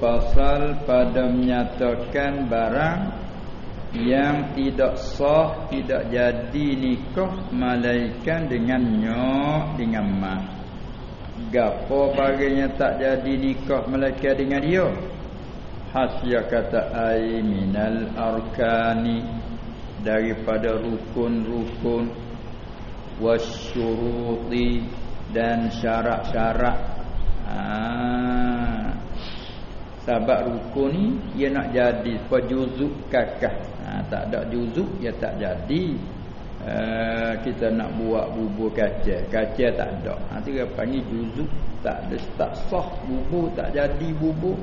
Pasal pada menyatakan barang yang tidak sah tidak jadi nikah malaikan dengannya dengan mak gapo bagainya tak jadi nikah malaikat dengan dia? Hasya kata ai minal arkani. Daripada rukun-rukun wasyuruti dan syarat-syarat Ha. Sebab rukun ni dia nak jadi pejuzuk kakak. Ha, tak ada juzuk dia tak jadi. Uh, kita nak buat bubur kaca. Kaca tak ada. Ha tu panggil juzuk tak ada tak sah bubur tak jadi bubur.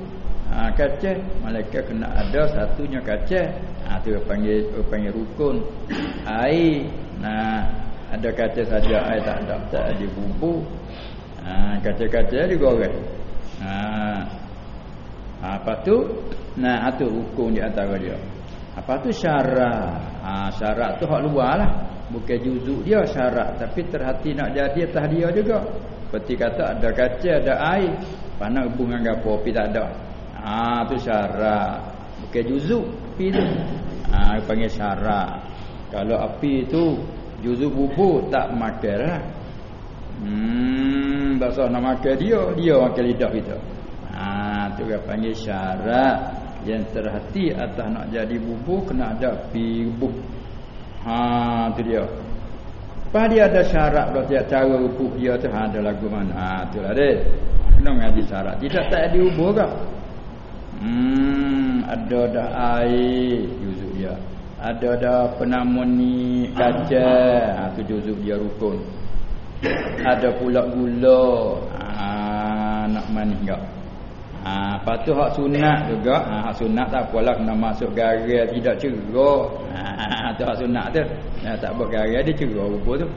Ha kaca malaikat kena ada satunya kaca. Ha tu panggil panggil rukun. Air. Nah ada kaca saja air tak ada tak ada bubur. Ha kaca-kaca digoreng. Ha. Ha apa tu? Nah, itu hukum di antara dia. Apa tu syarat? Ha syarat tu hak luarlah. Bukan juzuk dia syarat, tapi terhati nak jadi atas dia juga. Seperti kata ada kaca, ada air. Panak hubungan gapo api tak ada. Ha tu syarat. Bukan juzuk api tu. Ha panggil syarat. Kalau api tu juzuk bubur tak makanlah. Hmm, bahasa nak makan dia, dia makan lidah kita. Tu dia panggil syarat yang terhati atas nak jadi bubur kena ada api bubuk. Ha, tu dia. Apa dia ada syarat kalau tiap cara bubuk dia tu ha, ada lagu mana? Ha, tu lah dia. Kena mengaji syarat. Tidak tak ada bubur ke? Hmm, ada dah air juzuk dia. Ada dah penamun ni kaca. Ha, tu juzuk dia rukun ada pula gula ha, nak manis enggak ha patu hak sunat juga. Ha hak sunat tak apalah kena masuk garam tidak cerah. Ha tu hak sunat tu. Ya, tak buat garam dia cerah bubur tu.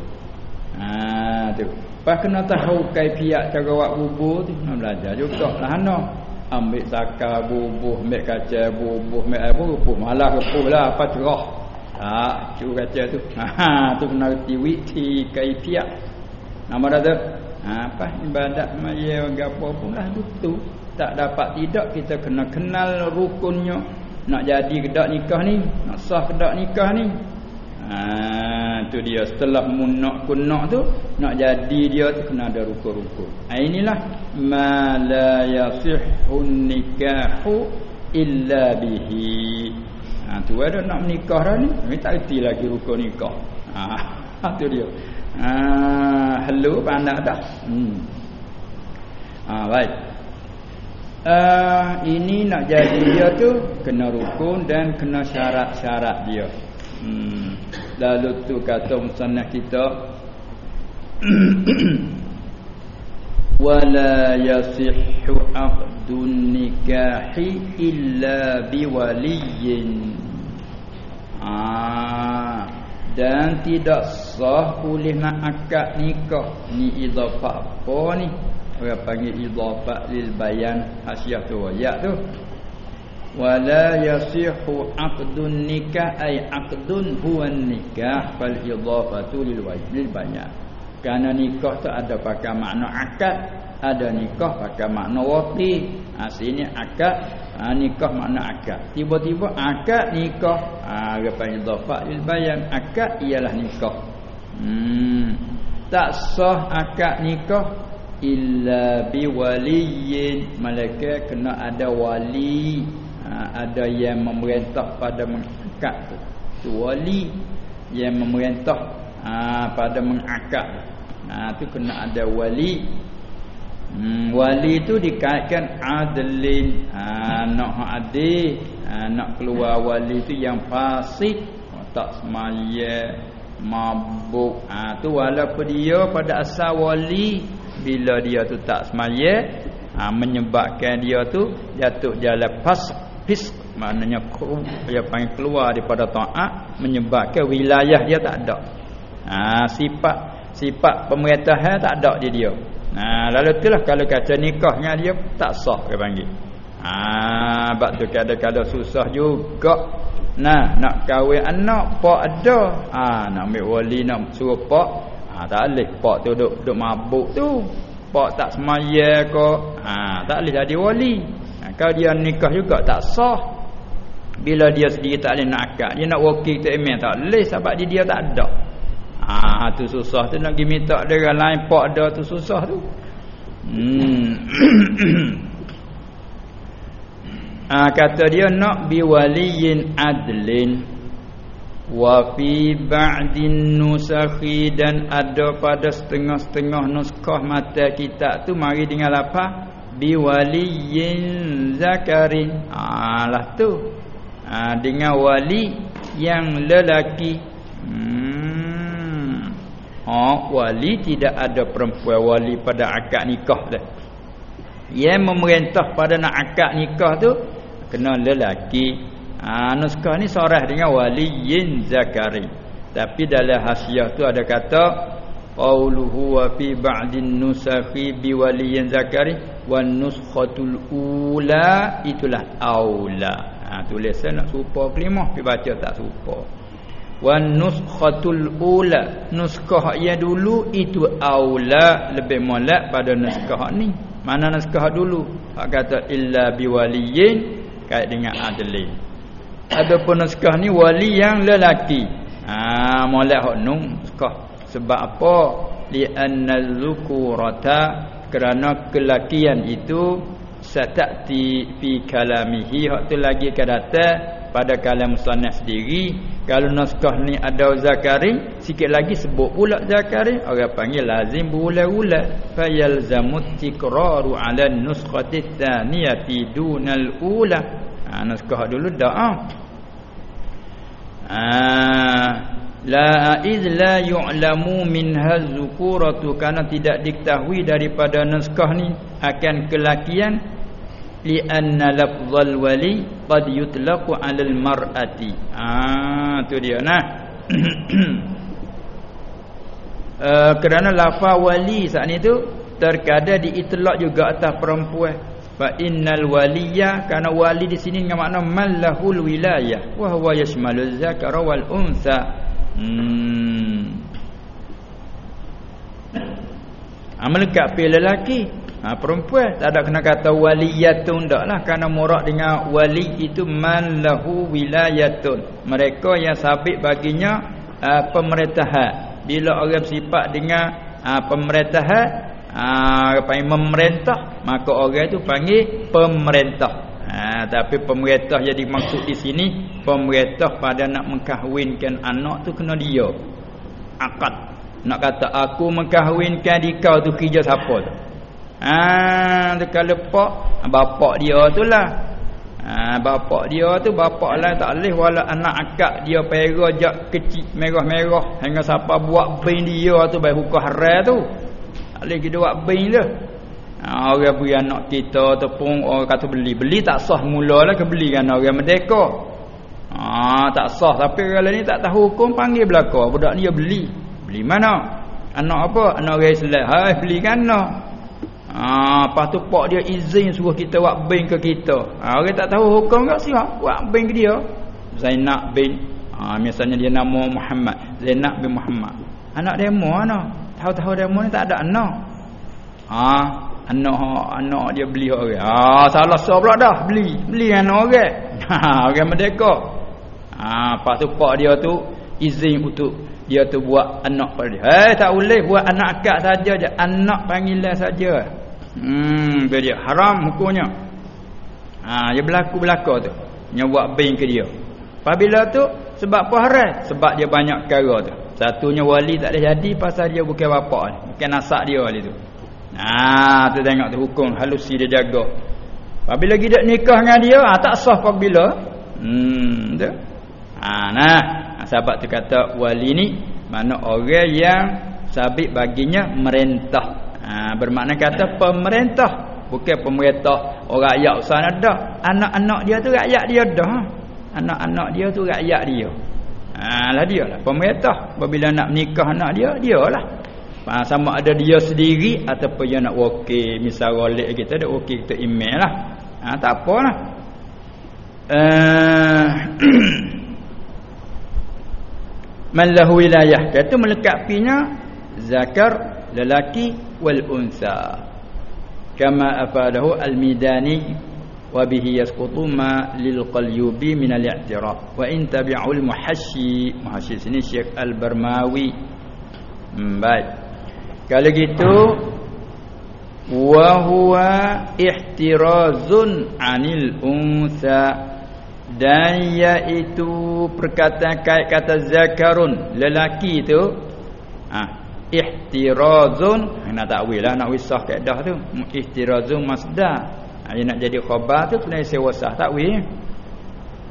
Ha tu. Pas kena tahu kaifiat cara buat bubur tu nak belajar juga lah ana ambil zakar bubur ambil kaca bubur ambil apa bubur malah kepuh lah apa cerah. Ha cu kaca tu. Ha tu kena reti witi kaifiat. Nama dah tu. Ha, apa ibadat maya gapo pun lah tu. Tak dapat tidak kita kena kenal rukunnya. Nak jadi kedak nikah ni, nak sah kedak nikah ni. Ha, tu dia setelah munak kunak tu nak jadi dia tu kena ada rukun-rukun. Ha, inilah ma la yasihun nikahu illa bihi. Ha, tu ada nak menikah dah ni. Ni tak erti lagi rukun nikah. Ha, tu dia. Ah, halu pandang dah. Hmm. Ah, baik. Ah, ini nak jadi dia tu kena rukun dan kena syarat-syarat dia. Hmm. Lalu tu kata musannaf kita wala yasihhu aqdun nikahi illa biwaliyin. Ah, dan tidak sah boleh nak akad nikah ni idhafah apa ni orang panggil idhafah lil bayan hasiah tu ayat tu. Wala yasihu aqdun nikah ay aqdun huwa nikah fal idhafatu lil lil bayan. Kerana nikah tu ada pakai makna akad ada nikah pakai makna waqi ha, sini akad ha, nikah makna akad. Tiba-tiba akad nikah ha dia panggil dhafat lil bayan akad ialah nikah. Hmm. Tak sah akad nikah illa bi waliyin malaikat kena ada wali. Ha, ada yang memerintah pada mengakad tu. Tu wali yang memerintah ha, pada mengakad ha, tu kena ada wali. Hmm, wali tu dikaitkan adlin ha, nak adil ha, nak keluar wali tu yang fasik. Tak semaya mabuk. Ha, tu walaupun dia pada asal wali bila dia tu tak semaya ha, menyebabkan dia tu jatuh jalan pas pis maknanya dia panggil keluar daripada taat menyebabkan wilayah dia tak ada ha, sifat sifat pemerintahan tak ada di dia Nah, lalu itulah kalau kata nikahnya dia tak sah dia panggil. Ah, bab tu kadang-kadang susah juga. Nah, nak kahwin anak pak ada. Ah, nak ambil wali nak suruh pak. Ah, tak boleh pak tu duk duk mabuk tu. Pak tak semaya ke? Ah, tak boleh jadi wali. Ah, kalau dia nikah juga tak sah. Bila dia sendiri tak boleh nak akad, dia nak wakil tu email tak boleh sebab dia, dia tak ada. Ah tu susah tu nak pergi minta dia lain pak ada tu susah tu. Hmm. ah kata dia nak biwaliyin adlin wa fi ba'din nusakhi dan ada pada setengah-setengah nuskah mata kitab tu mari dengan apa? Biwaliyin zakarin. Ah lah tu. Ah dengan wali yang lelaki. Hmm. Ha, wali tidak ada perempuan wali pada akad nikah dah. Yang memerintah pada nak akad nikah tu kena lelaki. Ha, nuskah ni sorah dengan waliyin zakari. Tapi dalam hasiah tu ada kata qauluhu wa fi ba'din nusakhi bi waliyin zakari wan nuskhatul ula itulah aula. Ha, tulisan nak serupa kelimah pi baca tak serupa wan nuskhatul ula nuskah yang dulu itu aula lebih molek pada nuskah ni mana nuskah dulu hak kata illa biwaliyin kait dengan adli adapun nuskah ni wali yang lelaki. Ha molek hak nuskah sebab apa? Li anna zukurata kerana kelakian itu satati fi kalamihi hak tu lagi kadata pada kalam musannaf sendiri. Kalau naskah ni ada zakari sikit lagi sebut pula zakari orang panggil lazim berulang-ulang. Fayalzamu tikraru ala nuskhati tsaniyati dunal ula ha naskah dulu dah ah ha, la iz la yu'lamu min hazukuratu kana tidak diketahui daripada naskah ni akan kelakian li anna lafzal wali qad yutlaqu 'ala al-mar'ati. Ah tu dia nah. uh, kerana lafaz wali saat ni tu terkadang diitlaq juga atas perempuan. Fa innal waliya kana wali di sini dengan makna mallahul wilayah. Wa huwa yashmalu zakara wal untha. Hmm. Amal kafir lelaki? Ha, perempuan. Tak ada kena kata waliyatun taklah kerana murak dengan wali itu man lahu wilayatun. Mereka yang sabit baginya uh, pemerintahan. Bila orang sifat dengan uh, pemerintahan uh, panggil memerintah. Maka orang itu panggil pemerintah. Ha, tapi pemerintah jadi maksud di sini pemerintah pada nak mengkahwinkan anak tu kena dia. Akad. Nak kata aku mengkahwinkan di kau tu kerja siapa tu? Ha, kalau pak bapak dia tu lah. Ha, bapak dia tu bapak lain tak leh wala anak akak dia pera jak kecil merah-merah. Hingga siapa buat bin dia tu baik hukum haram tu. Tak leh kita buat bin tu. Ha, orang beri anak kita ataupun orang kata beli. Beli tak sah mula lah ke beli kan orang merdeka. Ha, tak sah tapi lain ni tak tahu hukum panggil belakang. Budak dia beli. Beli mana? Anak apa? Anak orang Islam. Hai beli kan anak. Ah, lepas tu pak dia izin suruh kita buat bank ke kita. Ha, orang tak tahu hukum ke siap buat bank ke dia. Zainab bin ah misalnya dia nama Muhammad, Zainab bin Muhammad. Anak dia mana? Tahu-tahu dia mana tak ada anak. Ah, anak anak dia beli orang. Ah salah sah pula dah beli. Beli anak orang. Ha orang merdeka. Ah lepas tu pak dia tu izin untuk dia tu buat anak pada dia. Eh tak boleh buat anak akak saja. Je anak panggilan saja. Hmm dia haram hukumnya. Ha dia berlaku belaka tu. Nya buat bin ke dia. Apabila tu sebab apa haram sebab dia banyak perkara tu satunya wali tak ada jadi pasal dia bukan bapak ni bukan nasab dia wali tu Ha tu tengok tu hukum halusi dia jaga. Apabila kita nikah dengan dia, ha, tak sah apabila. Hmm tu. Ha nah, ha, sahabat tu kata wali ni mana orang yang sabit baginya merentah. Ha bermakna kata pemerintah, bukan pemerintah orang rakyat sana dah. Anak-anak dia tu rakyat dia dah. Anak-anak dia tu rakyat dia. Ha lah dia lah. Pemerintah. Apabila nak nikah anak dia, dia lah. Ha, sama ada dia sendiri ataupun dia nak wakil misal rolik kita ada wakil kita email lah. Ha, tak apalah. Man lahu wilayah. Kata melekapinya zakar lelaki wal unsa. Kama afadahu al-midani wa bihi yasqutu ma lil qalyubi min al-i'tiraf wa in tabi'ul muhassi muhassi sini Syekh Al-Barmawi. Hmm, baik. Kalau gitu wa huwa ihtirazun anil unsa dan iaitu perkataan kait kata zakarun lelaki tu ah ihtirazun. Nak takwil lah nak wisah kaedah tu. Ihtirazun masdar ha, nak jadi khabar tu kena sewa sah takwil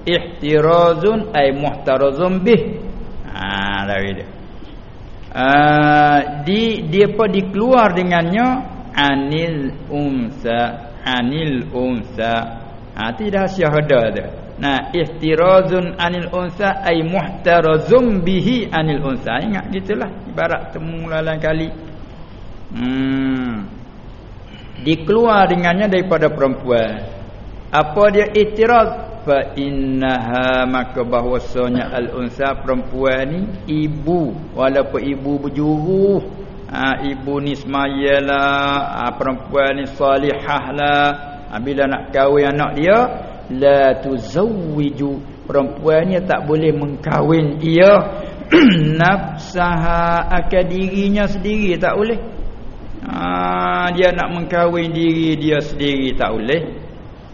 ihtirazun ay muhtarazun bih. Ha, dia. Uh, di dia apa dikeluar dengannya? Anil unsa anil unsa. Ha tidak syahada tu nah ihtirazun anil unsa ay muhtarazum bihi anil unsa. Ingat gitulah ibarat temu lain kali. Hmm dikeluar dengannya daripada perempuan. Apa dia ihtiraz fa innaha maka bahwasanya al unsa perempuan ni ibu. Walaupun ibu berjuru ha, ibu ni semayalah ha, perempuan ni salihah lah. Ha, bila nak kahwin anak dia la tuzawwiju. Perempuan ni tak boleh mengkahwin ia. Nafsaha akan dirinya sendiri tak boleh ha, dia nak mengkahwin diri dia sendiri tak boleh.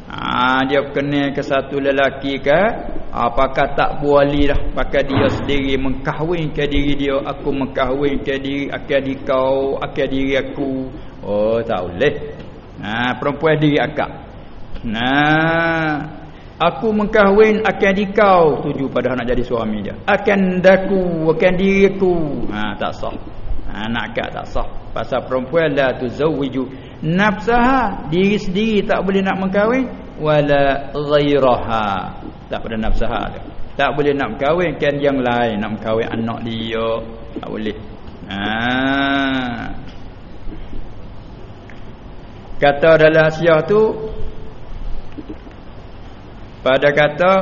Ha, dia kena ke satu lelaki ke apakah tak boleh dah pakai dia sendiri mengkahwin ke diri dia aku mengkahwin ke diri akan di kau akan diri aku. Oh tak boleh. Ha, perempuan diri akak. Nah aku mengkahwin akan di kau tuju pada nak jadi suami dia. Akan daku akan diriku ha, tak sah ha, nak akak tak sah. Pasal perempuan la tuzawwiju nafsaha diri sendiri tak boleh nak mengkahwin wala ghairaha. Tak pada nafsaha dia. Tak boleh nak kahwinkan yang lain. Nak kahwin anak dia. Tak boleh. Ha kata dalam syiah tu pada kata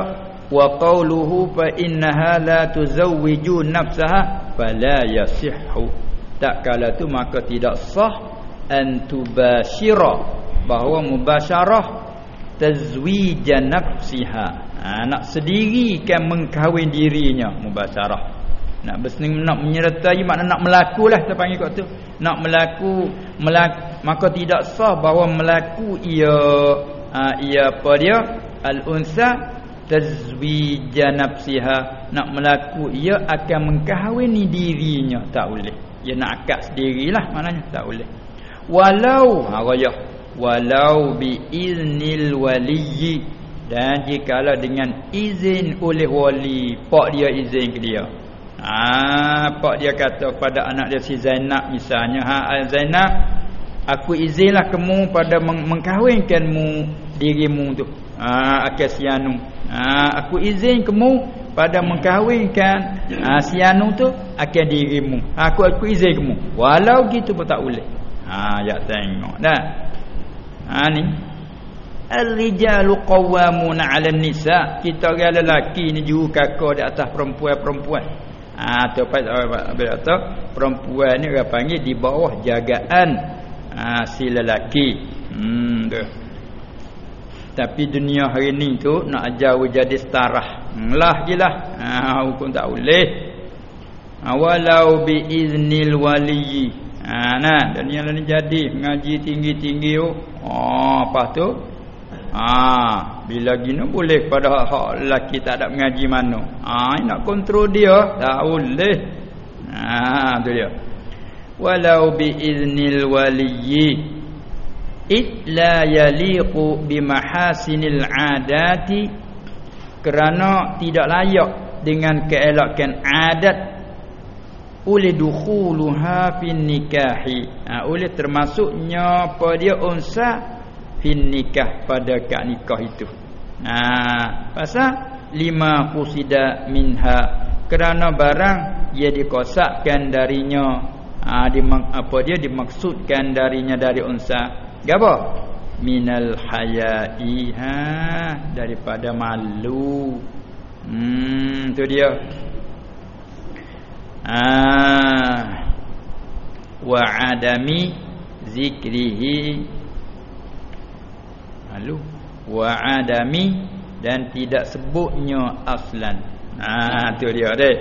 wa qawluhu fa innaha la tuzawwiju nafsaha fala yasihhu tak kala tu maka tidak sah an tubashira bahawa mubasyarah tazwija nafsiha. Ha, nak sedirikan mengkahwin dirinya mubasyarah. Nak bersenang nak menyertai makna nak melaku lah kita panggil kat tu. Nak melaku melak, maka tidak sah bahawa melaku ia ha, ia apa dia? Al unsa tazwija nafsiha. Nak melaku ia akan mengkahwini dirinya tak boleh ia nak akad sendirilah maknanya. Tak boleh. Walau ha raya walau bi iznil waliyyi. Dan jikalau dengan izin oleh wali pak dia izin ke dia. Ha pak dia kata pada anak dia si Zainab misalnya. Ha Zainab aku izinlah kamu pada meng mengkahwinkanmu dirimu tu. Ha akasianu ha aku izin kamu pada mengkahwinkan ha, sianu tu akan dirimu. Ha, aku aku izin kamu walau gitu pun tak boleh. Ha ya tengok dah. Ha ni. Ar-rijalu qawwamuna 'alan nisa. Kita orang lelaki ni juru kakak di atas perempuan-perempuan. Ha tu apa perempuan ni orang panggil di bawah jagaan. Ha, si lelaki. Hmm tu. Tapi dunia hari ni tu nak ajar jadi setarah lah. Jelah ha, hukum tak boleh. Ha, walau bi iznil wali ha, nah dan yang lain jadi. Ngaji tinggi-tinggi oh. Apa tu? Ah, bila gini boleh pada hak lelaki tak ada mengaji mana. Ah, nak kontrol dia, tak boleh. Ah, tu dia. Walau bi iznil waliyyi. It la yaliqu bi mahasinil adati kerana tidak layak dengan keelakan adat. Oleh dukhuluha fin nikahi. Ha, oleh termasuknya pada unsa fin nikah pada kak nikah itu. Ha, pasal lima qusida minha. Kerana barang ia dikosakkan darinya. Ha, dimang, apa dia dimaksudkan darinya dari unsa. Gapo minal hayai ha daripada malu. Hmm tu dia. Ah wa adami zikrihi. Malu. Wa adami dan tidak sebutnya aslan. Ha tu dia dek.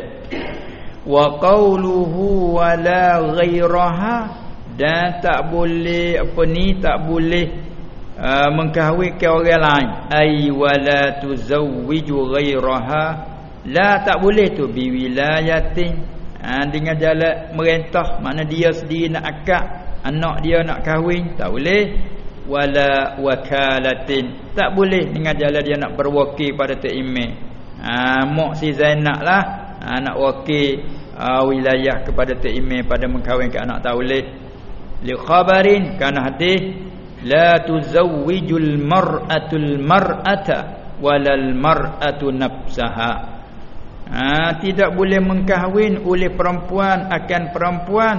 Wa qawluhu wala ghairaha. Dan tak boleh apa ni tak boleh uh, mengkahwinkan orang lain. Ai wala tuzawwiju ghairaha la tak boleh tu. Bi wilayatin. Ha, dengan jalan merintah mana dia sendiri nak akad anak dia nak kahwin. Tak boleh. Wala wakalatin. Tak boleh dengan jalan dia nak berwakil pada imam ha mak si Zainab lah. Ha, nak wakil ha, wilayah kepada imam pada mengkahwinkan anak. Tak boleh. Li khabarin. Kana hadis la tuzawwijul mar'atul mar'ata walal mar'atu nafsaha ha, tidak boleh mengkahwin oleh perempuan akan perempuan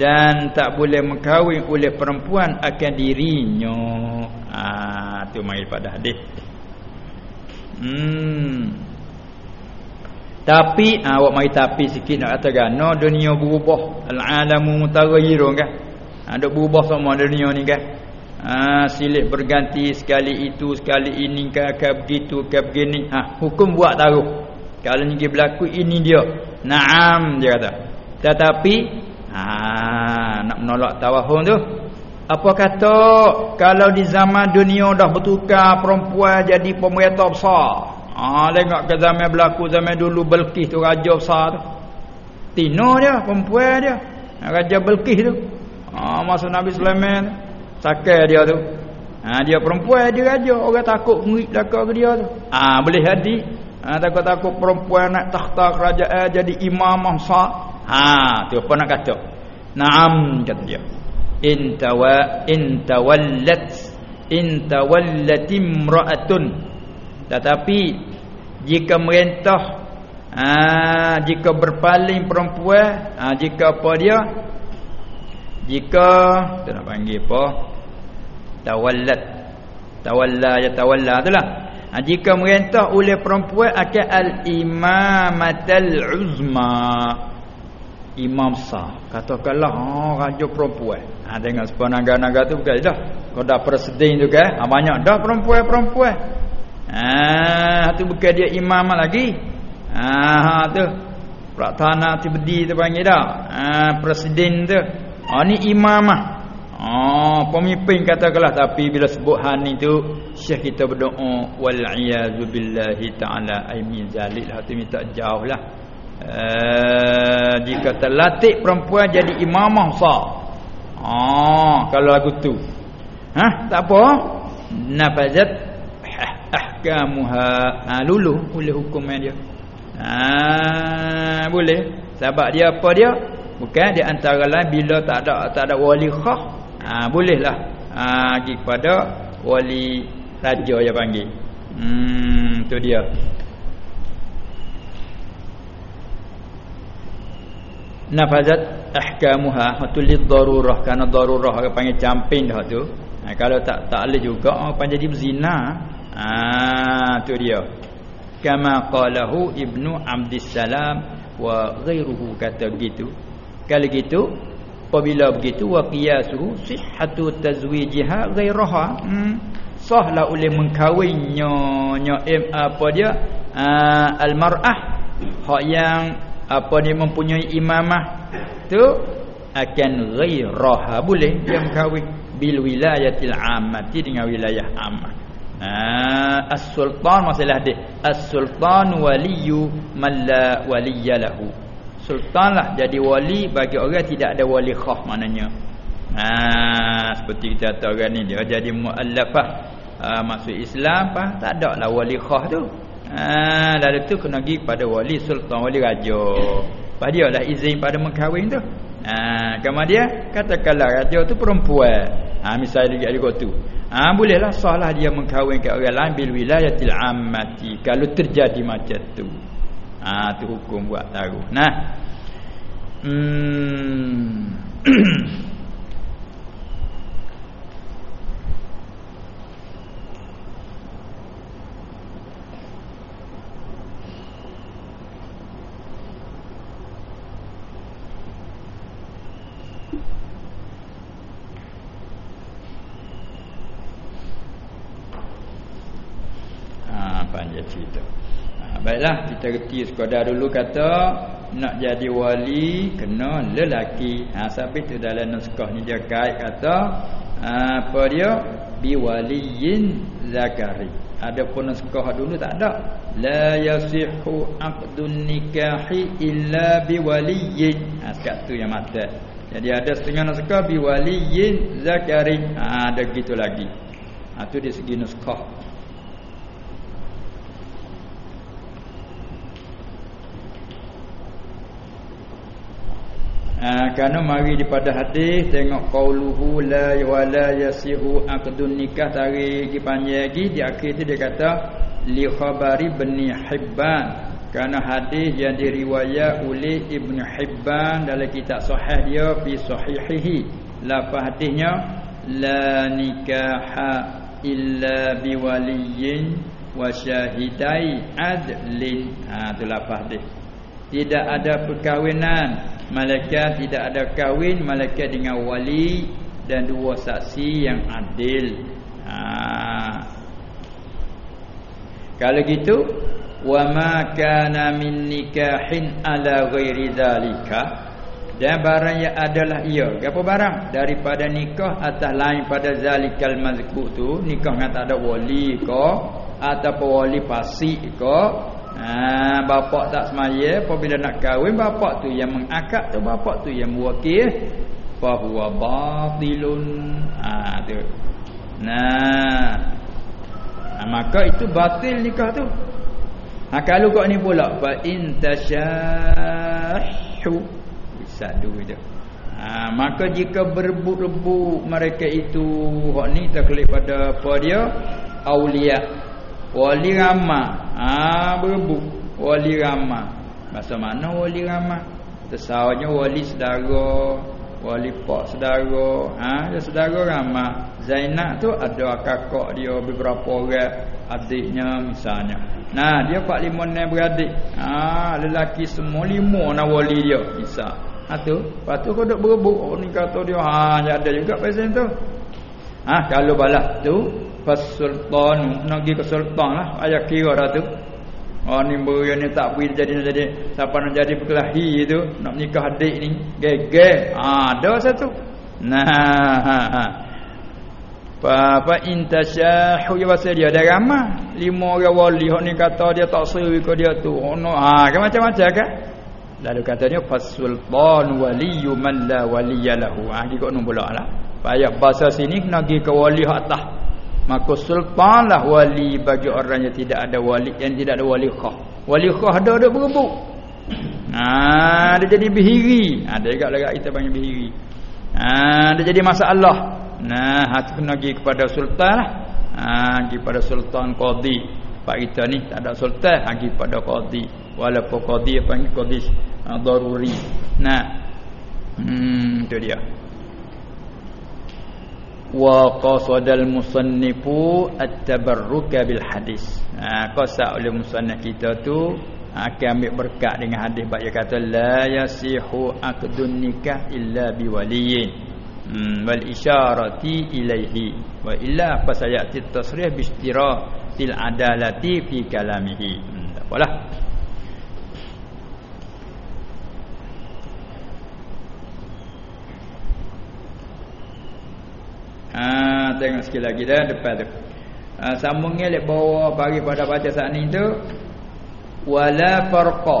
dan tak boleh mengkahwin oleh perempuan akan dirinya. Ah tu mai pada hadis. Hmm. Tapi ah, awak mai tapi sikit nak kata gano dunia berubah. Al-alamu mutaghayyirun kan. Ada ah, berubah semua dunia ni kan. Ah silih berganti sekali itu sekali ini ke begitu ke begini. Ah hukum buat taruh. Kalau ni berlaku ini dia. Naam dia kata. Tetapi Ha, nak menolak tawahum tu. Apa kata kalau di zaman dunia dah bertukar perempuan jadi pemerintah besar. Ha, tengok ke zaman berlaku zaman dulu Belkis tu raja besar tu. Tino dia perempuan dia. Raja Belkis tu. Ha, masa Nabi Sulaiman sakai dia tu. Ha, dia perempuan dia raja. Orang takut ngerik dekat ke dia tu. Ha, boleh jadi. Ha, takut-takut perempuan nak takhta kerajaan jadi imam besar. Ha tu apa nak kata? Naam kata dia. In tawa in tawallat in tawallat imra'atun. Tetapi jika merintah ha jika berpaling perempuan, ha jika apa dia? Jika kita nak panggil apa? Tawallat. Tawalla ya tawalla itulah. Ha, jika merintah oleh perempuan akan al-imamatul uzma. Imam sah. Katakanlah oh raja perempuan. Ha dengan sepuluh naga-naga tu bukan dah. Kau dah presiden juga ha, banyak dah perempuan-perempuan. Ha tu bukan dia imam lagi. Ha, ha tu. Praktana tibdi tu panggil dah. Ha presiden tu. Ha ni imam ah pemimpin katakanlah tapi bila sebut han itu syekh kita berdoa wal iazu billahi taala ai min zalik lah tu minta jauh lah Eh, jika terlatih perempuan jadi imamah besar. Ah, kalau lagu tu. Ha, tak apa. Nafazat ahkamuha. Ha, lulu boleh hukum dia. Ha, boleh. Sebab dia apa dia? Bukan dia antara lain bila tak ada tak ada wali khah. Ha, bolehlah. Ha, pergi kepada wali raja dia panggil. Hmm, tu dia. nafazat ahkamuha hatulid darurah karena darurah orang panggil camping dah tu ha, kalau tak tak boleh juga panggil jadi berzina ha, tu dia kama qalahu ibnu abdissalam wa ghairuhu kata begitu kalau gitu apabila begitu wa qiyasu sihhatu tazwijiha ghairaha hmm. sahlah oleh mengkawinnya nya apa dia uh, almar'ah hak yang apa dia mempunyai imamah tu akan ghairaha boleh dia mengkawin bil wilayatil ammati dengan wilayah ammah Ah, as-sultan masalah dia. As-sultan waliyu man la waliyalahu. Sultan lah jadi wali bagi orang tidak ada wali khah maknanya. Ha, seperti kita kata orang ni dia jadi muallafah ha, masuk Islam apa tak ada lah wali khah tu. Ha, lalu tu kena pergi pada wali sultan wali raja. Pada dia lah izin pada mengkahwin tu. Ha, kemudian katakanlah raja tu perempuan. Ha, misalnya dia ada tu. Ha, bolehlah sahlah dia mengkahwinkan orang lain bil wilayatil ammati kalau terjadi macam tu. Ah ha, tu hukum buat taruh. Nah. Hmm. Baiklah kita reti sekadar dulu kata nak jadi wali kena lelaki. Ha sampai tu dalam naskah ni dia kait kata apa dia bi waliyin zakari. Adapun naskah dulu tak ada. La yasihu aqdun nikahi illa bi waliyin. Ha sekat tu yang mata. Jadi ada setengah naskah bi waliyin zakari. Ha ada gitu lagi. Ha tu di segi naskah. Ha, kerana mari daripada hadis tengok qauluhu la wala yasihu aqdun nikah tarik lagi panjang lagi. Di akhir tu dia kata li khabari bani hibban. Kerana hadis yang diriwayat oleh ibnu hibban dalam kitab sahih dia fi sahihihi. Lafaz hadisnya la nikaha illa biwaliyin wa syahidai adlin. Ha tu lafaz dia tidak ada perkahwinan malaikat tidak ada kahwin malaikat dengan wali dan dua saksi yang adil. Ha. kalau gitu wa ma kana min nikahin ala ghairi zalika dan barang yang adalah ia. Apa barang? Daripada nikah atas lain pada zalikal mazkur tu nikah dengan tak ada wali ke ataupun wali fasik ke Ha, bapak tak semaya apabila nak kahwin bapak tu yang mengakad tu bapak tu yang mewakil fa huwa batilun. Ha tu. Nah. Ha, maka itu batil nikah tu. Ha kalau kau ni pula fa in tashahu bisa dulu dia. Ha, maka jika berebut-rebut mereka itu hak ni terkelip pada apa dia aulia Wali ramah ha, Berebut. Wali ramah Masa mana wali ramah Tersawanya wali sedara Wali pak sedara. Ha, Dia sedara ramah Zainab tu ada kakak dia Beberapa orang Adiknya misalnya. Nah dia pak lima ni beradik. Ha, Lelaki semua lima nak wali dia Bisa Ha tu. Lepas tu kau duk berebut. Oh ni kata dia Ha ada juga pasal tu. Ha kalau balas tu fasultan nak pergi ke sultan lah. Ayah kira dah tu. Oh ni beria ni tak boleh jadi nak jadi siapa nak jadi berkelahi tu. Nak menikah adik ni. Gege. Ha, ada satu. Nah. Ha, ha. Apa apa intasyahu ya pasal dia. Ada ramah. Lima orang wali hok ni kata dia tak seru ke dia tu. Ono ha kan macam-macam kan? Lalu katanya fasultan waliyyu man la waliyalahu ha kikok nombor lah. Payah bahasa sini pergi ke wali hak maka sultanlah wali bagi orang yang tidak ada wali yang tidak ada wali khah wali khah ada ada berebut ha dia jadi bihiri. Ada ha, juga lagi kita banyak bihiri. Ha dia jadi masalah. Nah hati kena pergi kepada sultan lah. Ha kepada sultan qadi. Pak kita ni tak ada sultan ha kepada qadi. Walaupun qadi ni? Qadi ha, daruri. Nah. Hmm tu dia wa qasadal musannifu at-tabarruka bil hadis. Ha qasa oleh musannif kita tu akan ambil berkat dengan hadis bab dia kata la yasihu aqdun nikah illa biwaliyin. Hmm, wal isyarati ilaihi. Wa illa fa sayati tasrih bi til adalati fi kalamihi. Hmm, tak apalah Ha, tengok sikit lagi dah depan tu. Ha, sambungnya lek bawah bagi pada baca saat ni tu wala farqa.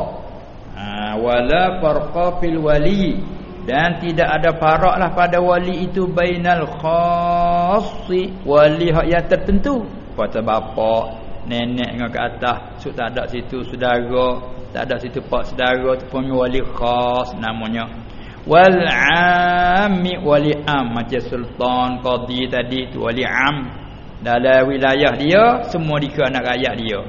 Ha, wala farqa fil wali. Dan tidak ada faraklah pada wali itu bainal khassi wali hak yang tertentu. Pada bapa nenek dengan ke atas sud tak ada situ saudara tak ada situ pak saudara tu pun wali khas namanya wal ammi wali am. Macam sultan qadi tadi tu wali am. Dalam wilayah dia semua dikira anak rakyat dia.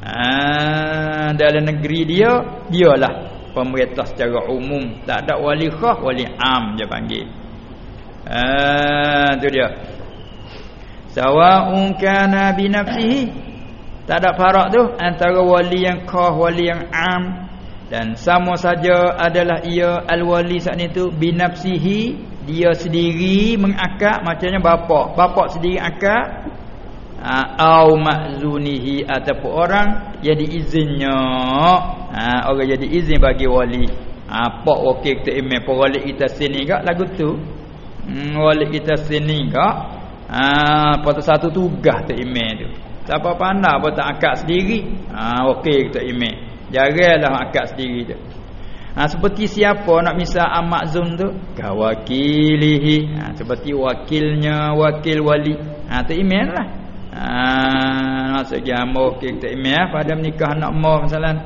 Ha, dalam negeri dia dialah pemerintah secara umum. Tak ada wali khas wali am dia panggil. Ha, tu dia. Sawa'un kana bi nafsihi. Tak ada farak tu antara wali yang khas wali yang am dan sama saja adalah ia al-wali saat itu bi nafsihi dia sendiri mengakak macamnya bapa. Bapa sendiri akak ha, au ma'zunihi ataupun orang yang diizinnya ha, orang jadi izin bagi wali. Apa ha, wakil kita email wali kita sini kak lagu tu? Hmm, wali kita sini kak? Ha, pada satu tugas tu email tu. Siapa pandai pun tak akad sendiri. Ha, wakil kita email jaranglah akad sendiri tu Ha, seperti siapa nak misal amak zun tu kawakilihi ha, seperti wakilnya wakil wali ha tu email lah Ah, maksudnya mewakil kita email pada menikah anak mo misalan.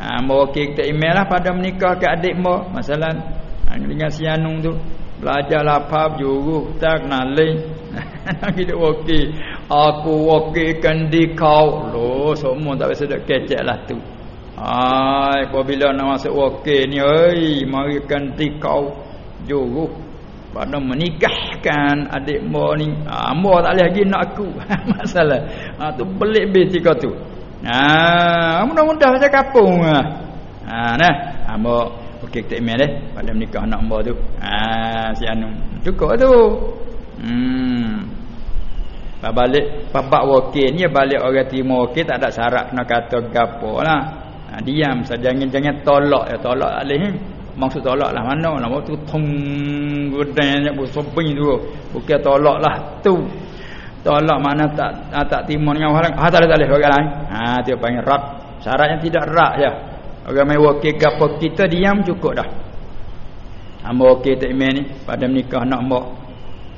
Ah, mewakil kita email lah pada menikah ke adik mo misalan. Ah, dengan si Anung tu belajar lapar juru tak kenalin. Kita wakil. Aku wakilkan di kau. Loh, semua tak bisa dak kecek lah tu. Hai, apabila nak masuk wakil ni, oi, mari di kau. Juru pada menikahkan adik mo ni. Ha, mo tak boleh lagi nak aku. Masalah. Ha, tu pelik be tika tu. Ha mudah-mudah macam kapung ha, nah. Mo okey kita email deh pada menikah anak mo tu. Ha si anu. Cukup tu. Hmm. Pak balik babak wakil ni balik orang terima wakil tak ada syarat kena kata gapo lah ha, diam saja. Jangan jangan tolak ya tolak alih maksud tolak lah. Mana nama tu? Tong gudangnya bersobing tu. Bukan tolak lah tu. Tolak mana tak ah, tak timur dengan orang ah tak boleh orang lain. Ha dia panggil rak syaratnya tidak rak je. Orang mai wakil gapo kita diam cukup dah. Hamba wakil tak email ni. Pada menikah nak mak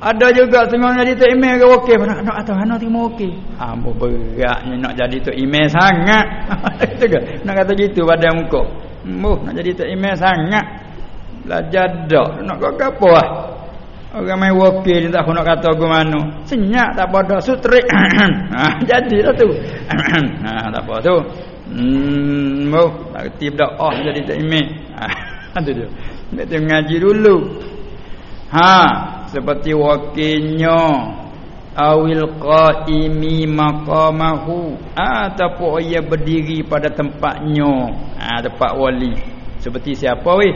ada juga tengah jadi tu email ke wakil nak nak atau mana timur wakil hamba beratnya nak jadi tu email sangat itu ke nak kata gitu pada muka Muh nak jadi tak email sangat. Belajar dak nak kau apa ah? Orang main wakil tak nak kata aku mana. Senyap tak pada sutrik. ha, jadilah tu. ha, tak apa tu. Hmm, muh berarti dak oh jadi tak email. Ha, tu dia. Nak ngaji dulu. Ha, seperti wakilnya. Awil qaimi maqamahu. Ataupun ia berdiri pada tempatnya. Ah tempat wali. Seperti siapa weh?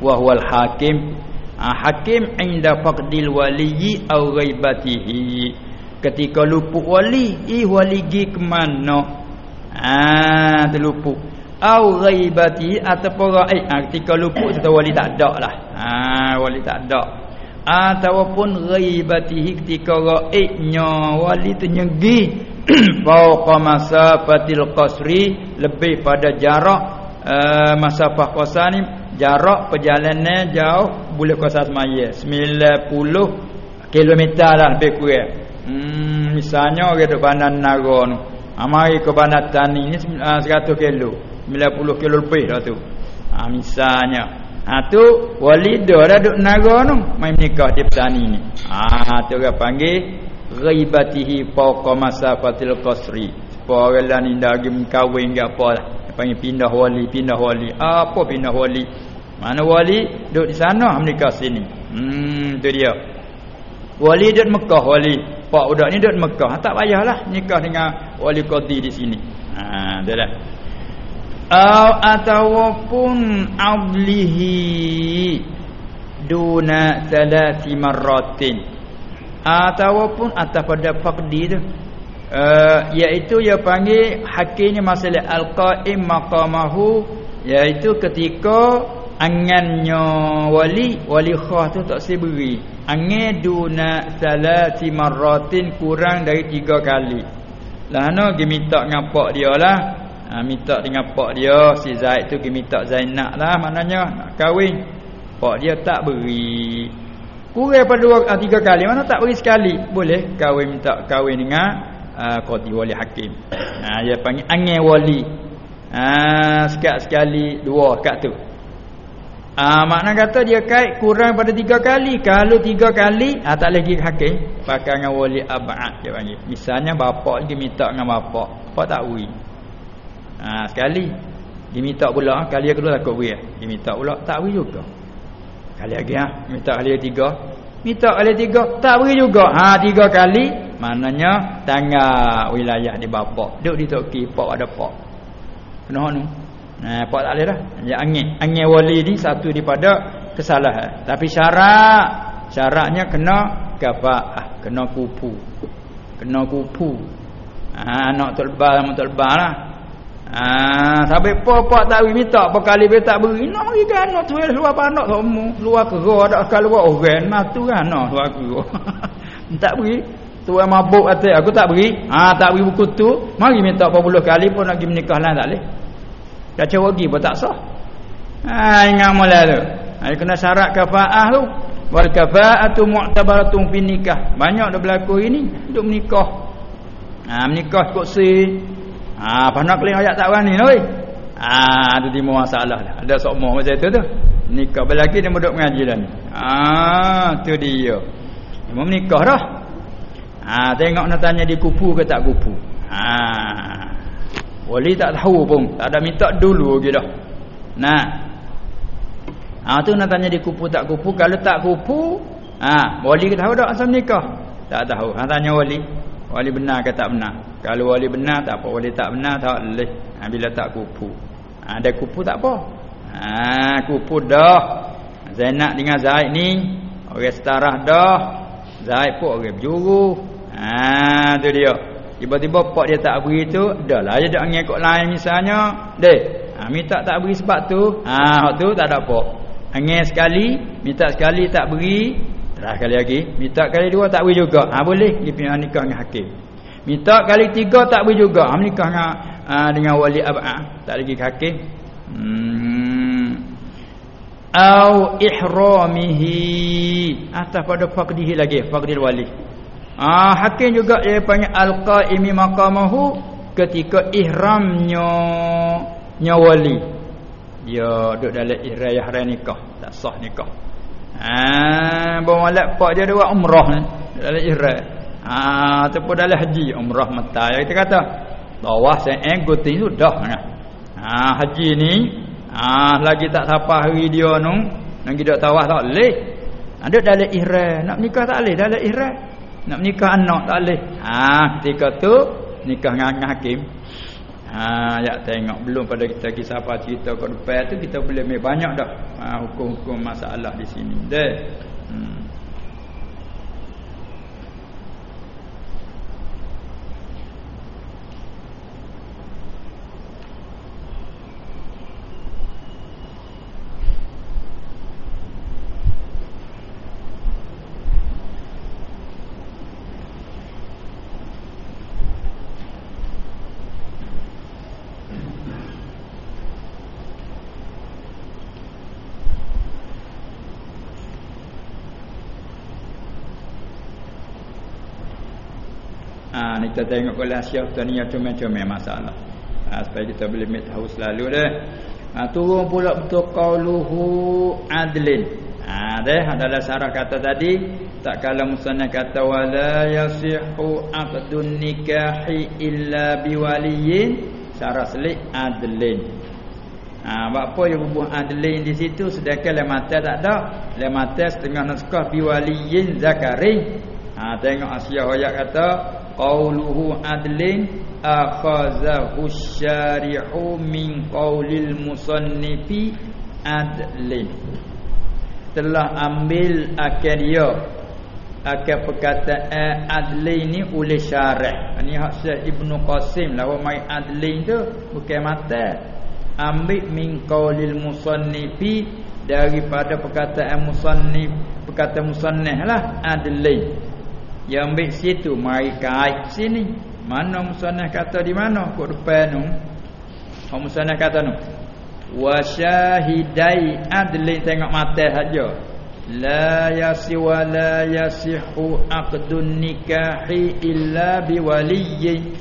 Wa huwal hakim. Ah hakim inda faqdil wali au ghaibatihi. Ketika luput wali ih wali gi ke mana? Ah terluput. Au ghaibati ataupun ah ketika luput serta wali tak ada lah. Ah wali tak ada ataupun ghaibatihi ketika gaibnya wali tu nyegi fauqa masafatil qasri lebih pada jarak uh, masafah qasar ni jarak perjalanan jauh boleh kuasa semaya. 90 km lah lebih kurang. Hmm, misalnya orang duk bandar naga ni. Amai ke bandar tani ni uh, 100 kilo. 90 kilo lebih dah tu. Ha, misalnya Ha tu walidah dah duk naga tu mai menikah di petani ni. Ha tu orang panggil ghaibatihi fawqa masafatil qasri. Lain ni dah pergi kahwin ke apa lah. Panggil pindah wali, pindah wali. Apa pindah wali? Mana wali duduk di sana menikah sini. Hmm tu dia. Wali duduk Mekah wali. Pak budak ni duduk Mekah. Tak payahlah nikah dengan wali qadi di sini. Ha tu dah. Au ataupun ablihi duna salati marratin. Ataupun atas pada faqdi tu. Uh, iaitu dia panggil hakimnya masalah al-qaim maqamahu iaitu ketika angannya wali wali khah tu tak seberi angin duna salati marratin kurang dari tiga kali. Lah no gi minta ngapak dia lah ha, minta dengan pak dia si Zaid tu gi minta Zainab lah maknanya nak kahwin. Pak dia tak beri. Kurang pada dua ah, tiga kali mana tak beri sekali? Boleh kahwin minta kahwin dengan uh, qadi wali hakim. Ha dia panggil angin wali. Ha sekat sekali dua kat tu. Ha, makna kata dia kait kurang pada tiga kali. Kalau tiga kali ah tak lagi hakim. Pakai dengan wali abad dia panggil. Misalnya bapak dia minta dengan bapak, bapak tak ui. Ah sekali dia minta pula kali kedua takut ui. Dia minta pula tak ui juga. Kali lagi ah minta kali tiga. Minta kali tiga tak beri juga. Ha tiga kali Maknanya tangga wilayah di bapak. Duk di toki pak ada pak. Kena anu. Nah, pak tak boleh dah. Ya angin. Angin wali ni satu daripada kesalahan. Tapi syarat syaratnya kena gafaah, kena kupu. Kena kupu. Ha nak terbal mau terbal lah. Ha sampai pak tak minta apa kali be tak beri. Nak bagi kan nak tuai luar panak semua. Luar kera dak kalau orang matu kan nak luar kera. tak beri. Tuan mabuk kata aku tak beri. Ha tak beri buku tu. Mari minta berapa puluh kali pun nak pergi menikah lah tak boleh. Dah pergi pun tak sah. Ha ingat mula tu. Ha, kena syarat kafaah tu. Wal kafaatu mu'tabaratun fi nikah. Banyak dah berlaku ini untuk menikah. Ha menikah kok si ha apa nak keling ayat tak berani oi ha tu timur masalah dah ada sokmo macam tu tu nikah belaki dia duduk mengaji dah ni ha tu dia mau menikah dah Ha tengok nak tanya di kupu ke tak kupu. Ha. Wali tak tahu pun, tak ada minta dulu je dah. Nah. Ha tu nak tanya di kupu tak kupu, kalau tak kupu, ha wali ke tahu tak asal nikah? Tak tahu. Ha tanya wali. Wali benar ke tak benar? Kalau wali benar tak apa, wali tak benar tak boleh. Ha bila tak kupu. Ha ada kupu tak apa. Ha kupu dah. Zainab dengan Zaid ni orang setarah dah. Zaid pun orang berjuru. Ha tu dia. Tiba-tiba pak dia tak beri tu, dahlah dia dak ngikut lain misalnya. Deh. Ha minta tak beri sebab tu. Ha hak tu tak ada apa. Angin sekali, minta sekali tak beri, terus kali lagi, minta kali dua tak beri juga. Ha boleh dia punya nikah dengan hakim. Minta kali tiga tak beri juga. Ha nikah dengan ha, dengan wali abah, tak lagi hakim. Hmm. Au ihramihi atas pada faqdihi lagi, faqdil wali. Ah hakim juga dia panggil al-qaimi maqamahu ketika ihramnya nyawali. Dia duduk dalam ihram ihram nikah, tak sah nikah. Ah bawa malak pak dia buat umrah ni dalam ihram. Ah ataupun dalam haji umrah mata kita kata bawah saya guting sudah nah. Ah haji ni ah lagi tak sampai hari dia nu nak kita tawah tak leh. Ada dalam ihram, nak nikah tak leh dalam ihram. Nak menikah anak tak boleh. Ha ketika tu nikah dengan hakim. Ha ya tengok belum pada kita kisah apa cerita ke depan tu kita boleh banyak dah ha, hukum-hukum masalah di sini. Deh. Hmm. Kita tengok kalau Asia dunia macam-macam masalah. Ha, supaya kita boleh tahu selalu dah. Ha, turun pula betul qauluhu adlin. Ha deh adalah sarah kata tadi tak kala musannaf kata wala yasihu aqdun nikahi illa biwaliyin sarah selik adlin. Ha apa yang hubung adlin di situ sedangkan lemata tak ada. Lemata setengah naskah biwaliyin zakarin. Ha tengok Asia ayat kata qauluhu adlin akhazahu syarihu min qaulil musannifi adlin. Telah ambil dia akan perkataan adlin ni oleh syarah ni hak Syekh Ibnu Qasim lah mai adlin tu bukan mata. Ambil min qaulil musannifi daripada perkataan musannif perkataan musannah lah adlin yang ambil situ mai kait sini mana musannah kata di mana? Kok depan tu. Oh musannah kata tu. Wa syahidai adlin tengok mata saja. La yasi wa la yasihu aqdun nikahi illa biwaliyyi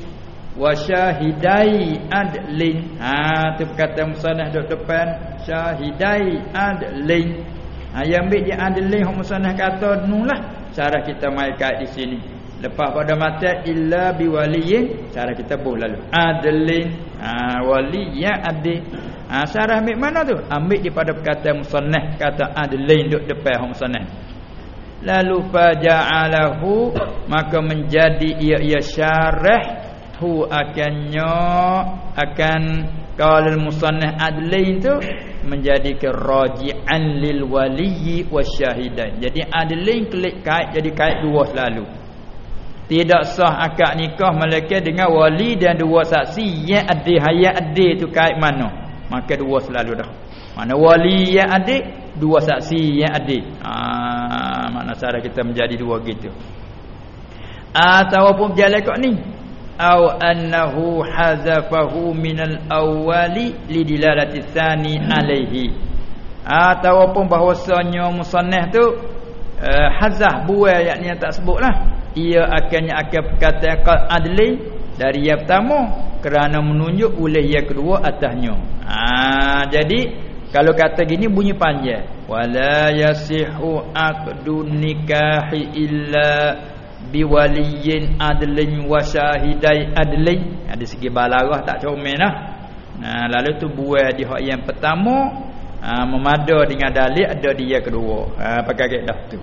wa syahidai adlin. Ha tu kata musannah duk depan syahidai adlin. Ha yang ambil dia adlin musannah kata nulah cara kita mai kait di sini. Lepas pada mata illa biwaliyin cara kita buh lalu. Adlin ha, wali ya adil. Ha, syarah ambil mana tu? Ambil daripada perkataan musannah kata adlin duk depan hak musannah. Lalu faja'alahu maka menjadi ia ia syarah hu akannya akan kalau musannah adlin tu menjadi keraji'an lil waliyyi wasyahidain. Jadi adlin klik kait jadi kait dua selalu. Tidak sah akad nikah malaikat dengan wali dan dua saksi yang adik hayat adik tu kait mana? Maka dua selalu dah. Mana wali yang adik, dua saksi yang adik. Ah, mana cara kita menjadi dua gitu. Ataupun berjalan kat ni. Au annahu hazafahu minal awwali lidilalati tsani alaihi. Ataupun bahwasanya musannah tu uh, hazah buai yakni tak sebutlah ia akannya akan perkataan adli dari yang pertama kerana menunjuk oleh yang kedua atasnya. Ha, jadi kalau kata gini bunyi panjang. Wala yasihu aqdun nikahi illa biwaliyin adlin wa syahidai adlin. Ada segi balarah tak comel lah. Nah, lalu tu buat di hak yang pertama ha, memada dengan dalil ada dia kedua. Ha, pakai kaedah tu.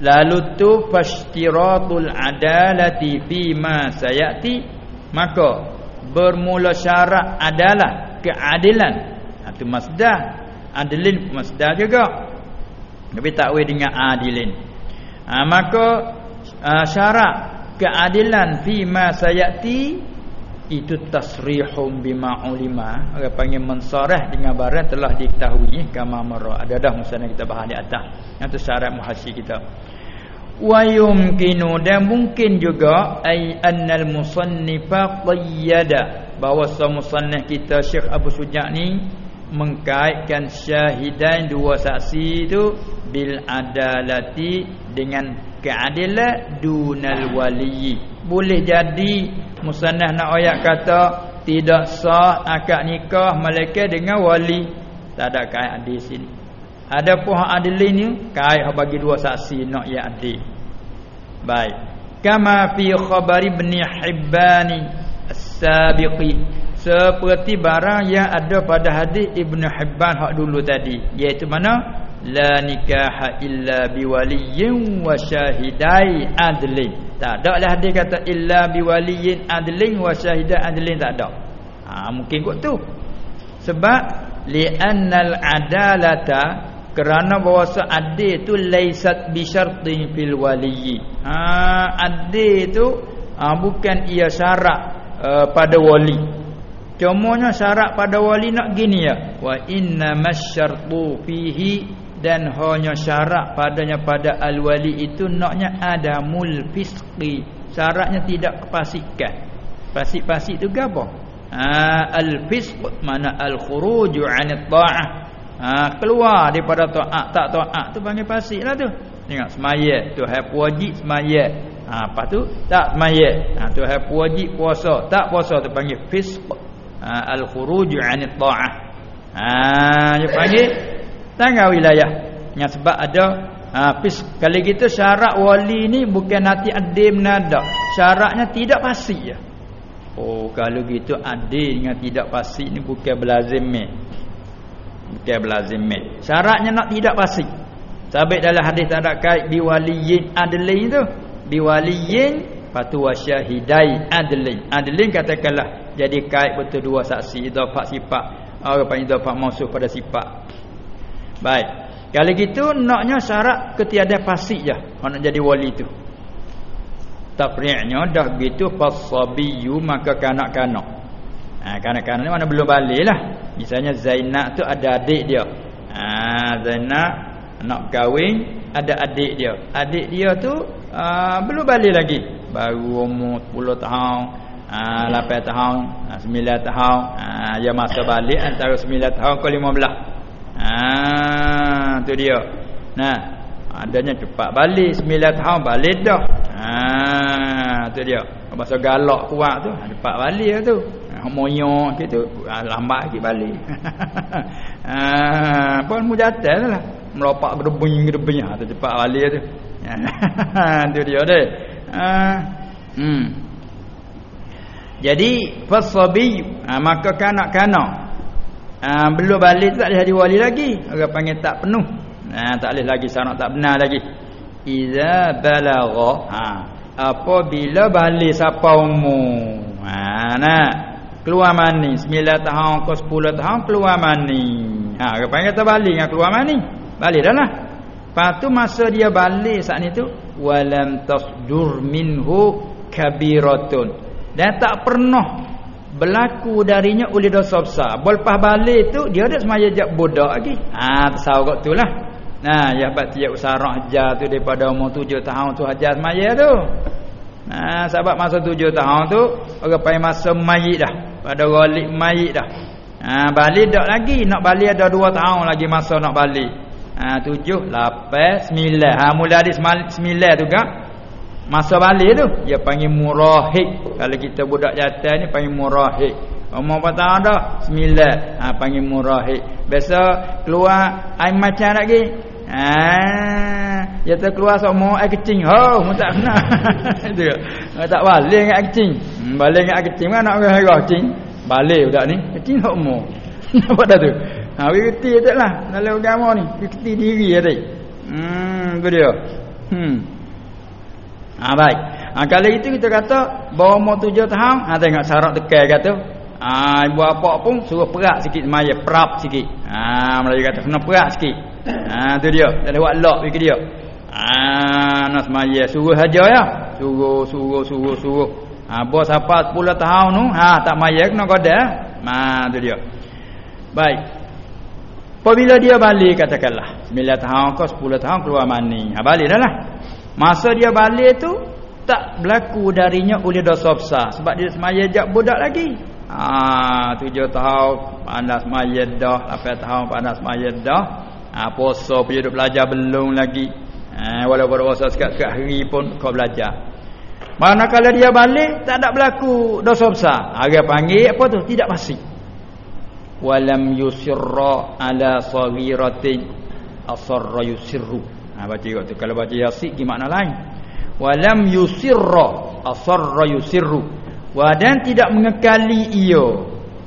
Lalu tu fashtiratul adalati fi ma sayati maka bermula syarat adalah keadilan. Itu masdar. Adilin masdar juga. Tapi takwil dengan adilin. Ha, maka uh, syarat keadilan fi ma sayati itu tasrihum bima ulima. Orang panggil mensarah dengan barang telah diketahui. Kama marra. Ada dah masa kita bahas di atas. Itu syarat muhasyi kita. Wa yumkinu dan mungkin juga ai annal musannifa qayyada. Bahawa musannif kita Syekh Abu Sujak ni mengkaitkan syahidain dua saksi itu bil adalati dengan keadilan dunal wali boleh jadi musannaf nak ayat kata tidak sah akad nikah malaikat dengan wali. Tak ada kait di sini ada pun hak adil ni kait bagi dua saksi nak ya adil. Baik. Kama fi khabar ibn Hibban as-sabiqi. Seperti barang yang ada pada hadis Ibn Hibban hak dulu tadi iaitu mana la nikaha illa biwaliyyin wa syahidai adlin. Tak ada lah hadis kata illa biwaliyyin adlin wa syahidai adlin tak ada. Ha, mungkin kot tu. Sebab li'annal adalata kerana bahasa adil tu laisat bi syartin fil waliyyi. Ha adil tu ha, bukan ia syarat uh, pada wali. Cumanya syarat pada wali nak gini ya. Wa inna masyartu fihi dan hanya syarat padanya pada al wali itu naknya adamul fisqi. Syaratnya tidak kepasikan pasik-pasik tu gapo? Ha, al fisq mana al khuruju an ta'ah ha, keluar daripada taat tak taat tu panggil fasik lah tu. Tengok semayat tu hai wajib semayat. Ha, apa tu tak semayat. Ha, tu hai wajib puasa tak puasa tu panggil fisq. Ha, al khuruj an taah ha dia panggil tanggal wilayah. Yang sebab ada ha, fisq kali kita syarat wali ni bukan nanti adim nada syaratnya tidak fasik ya. Oh kalau gitu adil dengan tidak pasti ni bukan belazim bukan belazim syaratnya nak tidak pasti. Sabit dalam hadis tak ada kait biwaliyin adlin tu. Biwaliyin patu wasyahidai adlin adlin katakanlah jadi kait betul dua saksi idafah sifat. Orang panggil idafah mausuf pada sifat baik. Kalau gitu naknya syarat ketiada fasik je. Nak jadi wali tu. Tafri'nya dah gitu fasabiyu maka kanak-kanak. Ha, kanak-kanak ni mana belum balik lah. Misalnya Zainab tu ada adik dia. Ha, Zainab nak kahwin ada adik dia. Adik dia tu uh, belum balik lagi. Baru umur 10 tahun uh, 8 tahun uh, 9 tahun. Uh, dia masa balik antara 9 tahun ke 15 ah tu dia. Nah adanya cepat balik 9 tahun balik dah. Ah tu dia. Masa galak kuat tu. Cepat balik tu. Moyok gitu lambat sikit balik. Ah pun mujatal lah. Melopak gedebing ha cepat balik tu. Tu dia deh ha hmm. Jadi fasabi ha, maka kanak-kanak ha, belum balik tak jadi wali lagi. Orang panggil tak penuh. Ha, tak boleh lagi syarat tak benar lagi. Iza balagha ha apabila balik siapa umur ha nah keluar mani 9 tahun ke 10 tahun keluar mani ha orang panggil tak balik dengan keluar mani Balik dah lah. Lepas tu masa dia balik saat itu walam tasdur minhu kabiratun. Dan tak pernah berlaku darinya oleh dosa besar. Lepas balik tu dia ada semaya jak budak lagi. Ha tersawak tu lah. Nah, ya bat tiap usarah hajar tu daripada umur tujuh tahun tu hajar semaya tu. Nah, sebab masa tujuh tahun tu orang pai masa mayit dah. Pada galik mayit dah. Ha, balik dak lagi nak balik ada dua tahun lagi masa nak balik ha, tujuh, lapan, sembilan. Ha, mula di sembilan tu kan. Masa balik tu, dia panggil murahik. Kalau kita budak jatuh ni, panggil murahik. Umur apa tahun dah? Sembilan. Ha, panggil murahik. Biasa keluar air macam lagi. Ha, dia tu keluar semua air kecing. Oh, tak kena. Itu Tak balik dengan air kecing. Hmm, balik dengan air kecing. Mana nak pergi kecing? Balik budak ni. Kecing tak umur. Nampak tak tu? Ha wirti taklah dalam agama ni, wirti diri tadi. Hmm tu dia. Hmm. Ha baik. Ha kalau itu kita kata bawa umur tujuh tahun, ha tengok syarat tekan kata. Ha ibu apa pun suruh perak sikit semaya, perap sikit. Ha Melayu kata kena perak sikit. Ha tu dia, tak buat lock fikir dia. Ha nak semaya suruh saja ya. Suruh suruh suruh suruh. Ha bos apa 10 tahun tu, ha tak maya kena kodak. Ha tu dia. Baik. Apabila dia balik katakanlah 9 tahun ke 10 tahun keluar mani. Ha balik dah lah. Masa dia balik tu tak berlaku darinya oleh dosa besar sebab dia semaya jak budak lagi. Ha 7 tahun panas semaya dah, 8 tahun panas semaya dah. Ha puasa pergi duduk belajar belum lagi. Ha walaupun puasa sekat-sekat hari pun kau belajar. Manakala dia balik tak ada berlaku dosa besar. Agak panggil apa tu? Tidak pasti walam yusirra ala saghiratin asarra yusirru ha baca waktu kalau baca yasin di makna lain. Walam yusirra asarra yusirru. Wa dan tidak mengekali ia.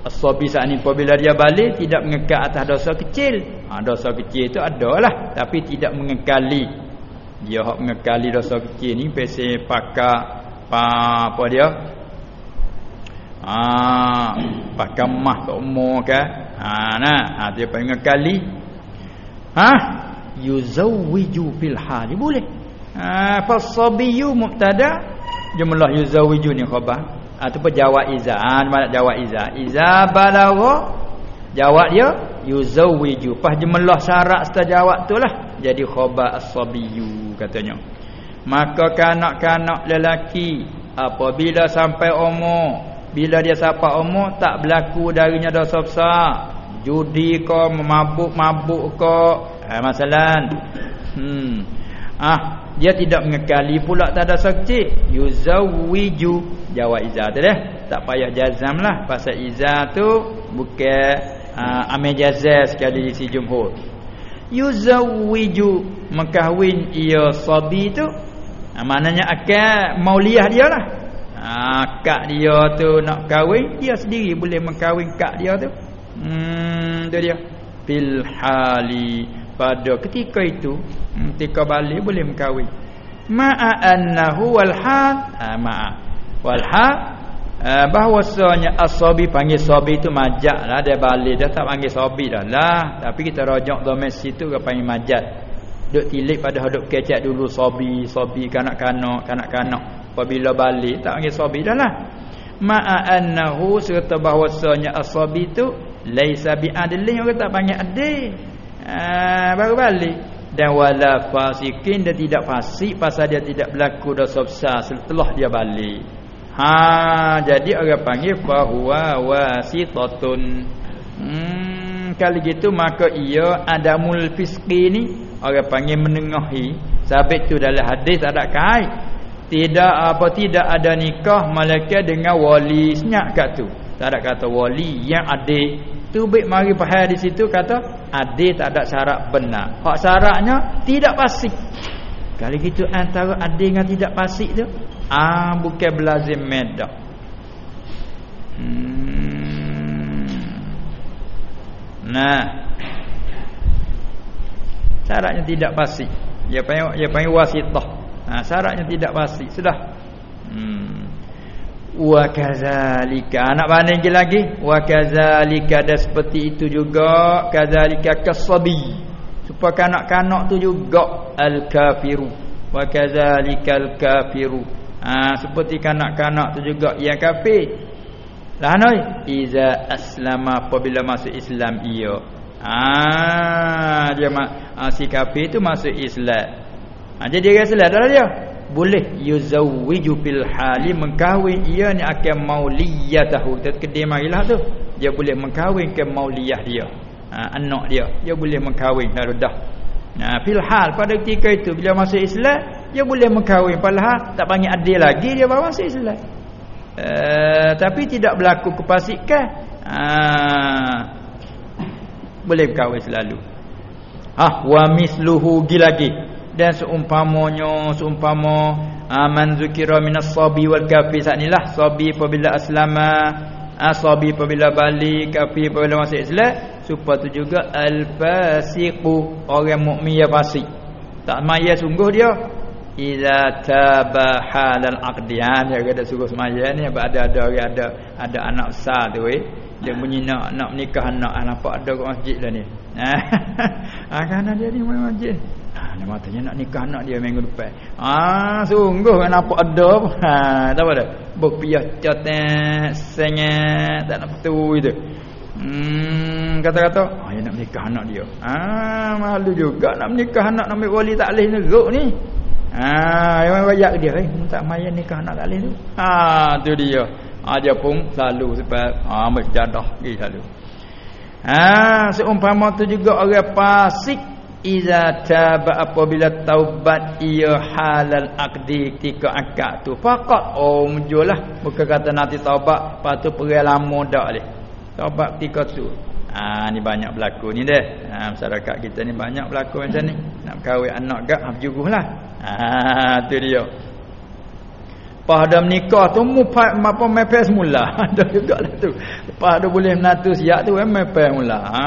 Asabi saat ni apabila dia balik tidak mengekal atas dosa kecil. Ha, dosa kecil itu adalah tapi tidak mengekali. Dia hak mengekali dosa kecil ni pese pakar pa, apa dia? Ah, pakai mah kat umur ke? Ha nah, ha dia panggil kali. Ha? Yuzawwiju fil hal. Boleh. Ha fasabiyu mubtada jumlah yuzawwiju ni khabar ataupun jawab iza. Ha mana jawab iza? Iza balagha jawab dia yuzawwiju. Pas jumlah syarat setelah jawab itulah jadi khabar as-sabiyu katanya. Maka kanak-kanak lelaki apabila sampai umur bila dia sapa umur tak berlaku darinya dosa besar judi ke memabuk-mabuk ke eh, masalah hmm. Ah dia tidak mengekali pula tak ada sakit yuzawiju jawab iza tu dah tak payah jazam lah. Pasal iza tu bukan uh, amil jazah sekali si jumhur. Yuzawiju mengkahwin ia sabi tu. Uh, maknanya akan mauliah dia lah. Ha, kak dia tu nak kahwin dia sendiri boleh mengkahwin kak dia tu. Hmm tu dia. Fil hali pada ketika itu hmm, ketika balik boleh mengkahwin. Ma'a annahu wal hal ha, ma'a. Wal hal ha, bahwasanya asabi panggil sabi tu majak lah. Dia balik dia tak panggil sabi dah lah. Tapi kita rojok domes situ ke panggil majak. Duk tilik pada hidup kecek dulu sabi sabi kanak-kanak kanak-kanak. Apabila balik tak panggil sabi dah lah. Ma'a annahu serta bahwasanya asabi tu laisa bi adlin orang tak panggil adil ha, baru balik. Dan wala fasikin dia tidak fasik pasal dia tidak berlaku dosa besar setelah dia balik. Ha jadi orang panggil fahuwa wasitatun hmm kalau gitu maka ia adamul fisqi ni orang panggil menengahi. Sabit tu dalam hadis ada kait. Tidak apa tidak ada nikah malaikat dengan wali senyap kat tu. Tak ada kata wali yang adik tu baik mari faham di situ kata adil tak ada syarat benar. Hak syaratnya tidak pasti. Kalau gitu antara adil dengan tidak pasti tu, ah bukan belazim medak. Hmm. Nah. Syaratnya tidak pasti. Ya panggil ya panggil wasithah. Nah, syaratnya tidak pasti. Sudah. Hmm wa kadzalika nak banding lagi. Wa kadzalika ada seperti itu juga. Kadzalika kasabi. Supaya kanak-kanak tu juga al kafiru wa kadzalika al kafiru ha, seperti kanak-kanak tu juga yang kafir. Lah noi? Iza aslama apabila masuk Islam ia ah ha, dia ha, si kafir tu masuk Islam. Ha, jadi dia Islam dah dia boleh. Yuzawwiju bil hali. Mengkahwin ia ni akan mauliyatahu terkedim marilah tu. Dia boleh mengkahwinkan mauliyah dia. Ha, anak dia. Dia boleh mengkahwin. Dah dah nah fil hal. Pada ketika itu bila masuk Islam dia boleh mengkahwin. Padahal tak panggil adil lagi dia bawa masuk Islam. Uh, tapi tidak berlaku kepasikan. Uh, boleh berkahwin selalu. Ah wa misluhu lagi dan seumpamanya seumpama aman zukira minas sabi wal kafi saknilah sabi apabila aslama asabi apabila balik kafi apabila masuk Islam supaya tu juga al fasiqu orang mukmin ya fasik. Tak maya sungguh dia. Iza taba halal aqdian ya ada sungguh semaya ni ada ada orang ada ada anak besar tu eh. Dia bunyi nak nak menikah anak nampak ada kat masjid dah ni. Ah kan dia ni masjid. Ha, dia matanya nak nikah anak dia minggu depan. Ah, sungguh kan nampak ada. Ha, tak apa dah. Berpiah catat sengat tak nak betul itu. Hmm, kata-kata, ah, dia nak nikah anak dia. Ah, malu juga nak nikah anak nak ambil wali taklih negok ni. Ah, yang banyak dia eh, tak maya nikah anak taklih tu. Ah, tu dia. Ah, dia pun selalu sebab ah, ambil jadah pergi selalu. Ah, seumpama tu juga orang pasik Iza taba apabila taubat ia halal akdi ketika akad tu. Faqat oh muncullah bukan kata nanti taubat lepas tu pergi lama dak leh taubat ketika tu. Ha ni banyak berlaku ni deh. Ha masyarakat kita ni banyak berlaku macam ni. Nak kahwin anak gak habjuguhlah ha tu dia. Pada nikah tu mu apa mepes mula. Ada juga lah tu. Lepas boleh menatu siap tu mepes mula. Ha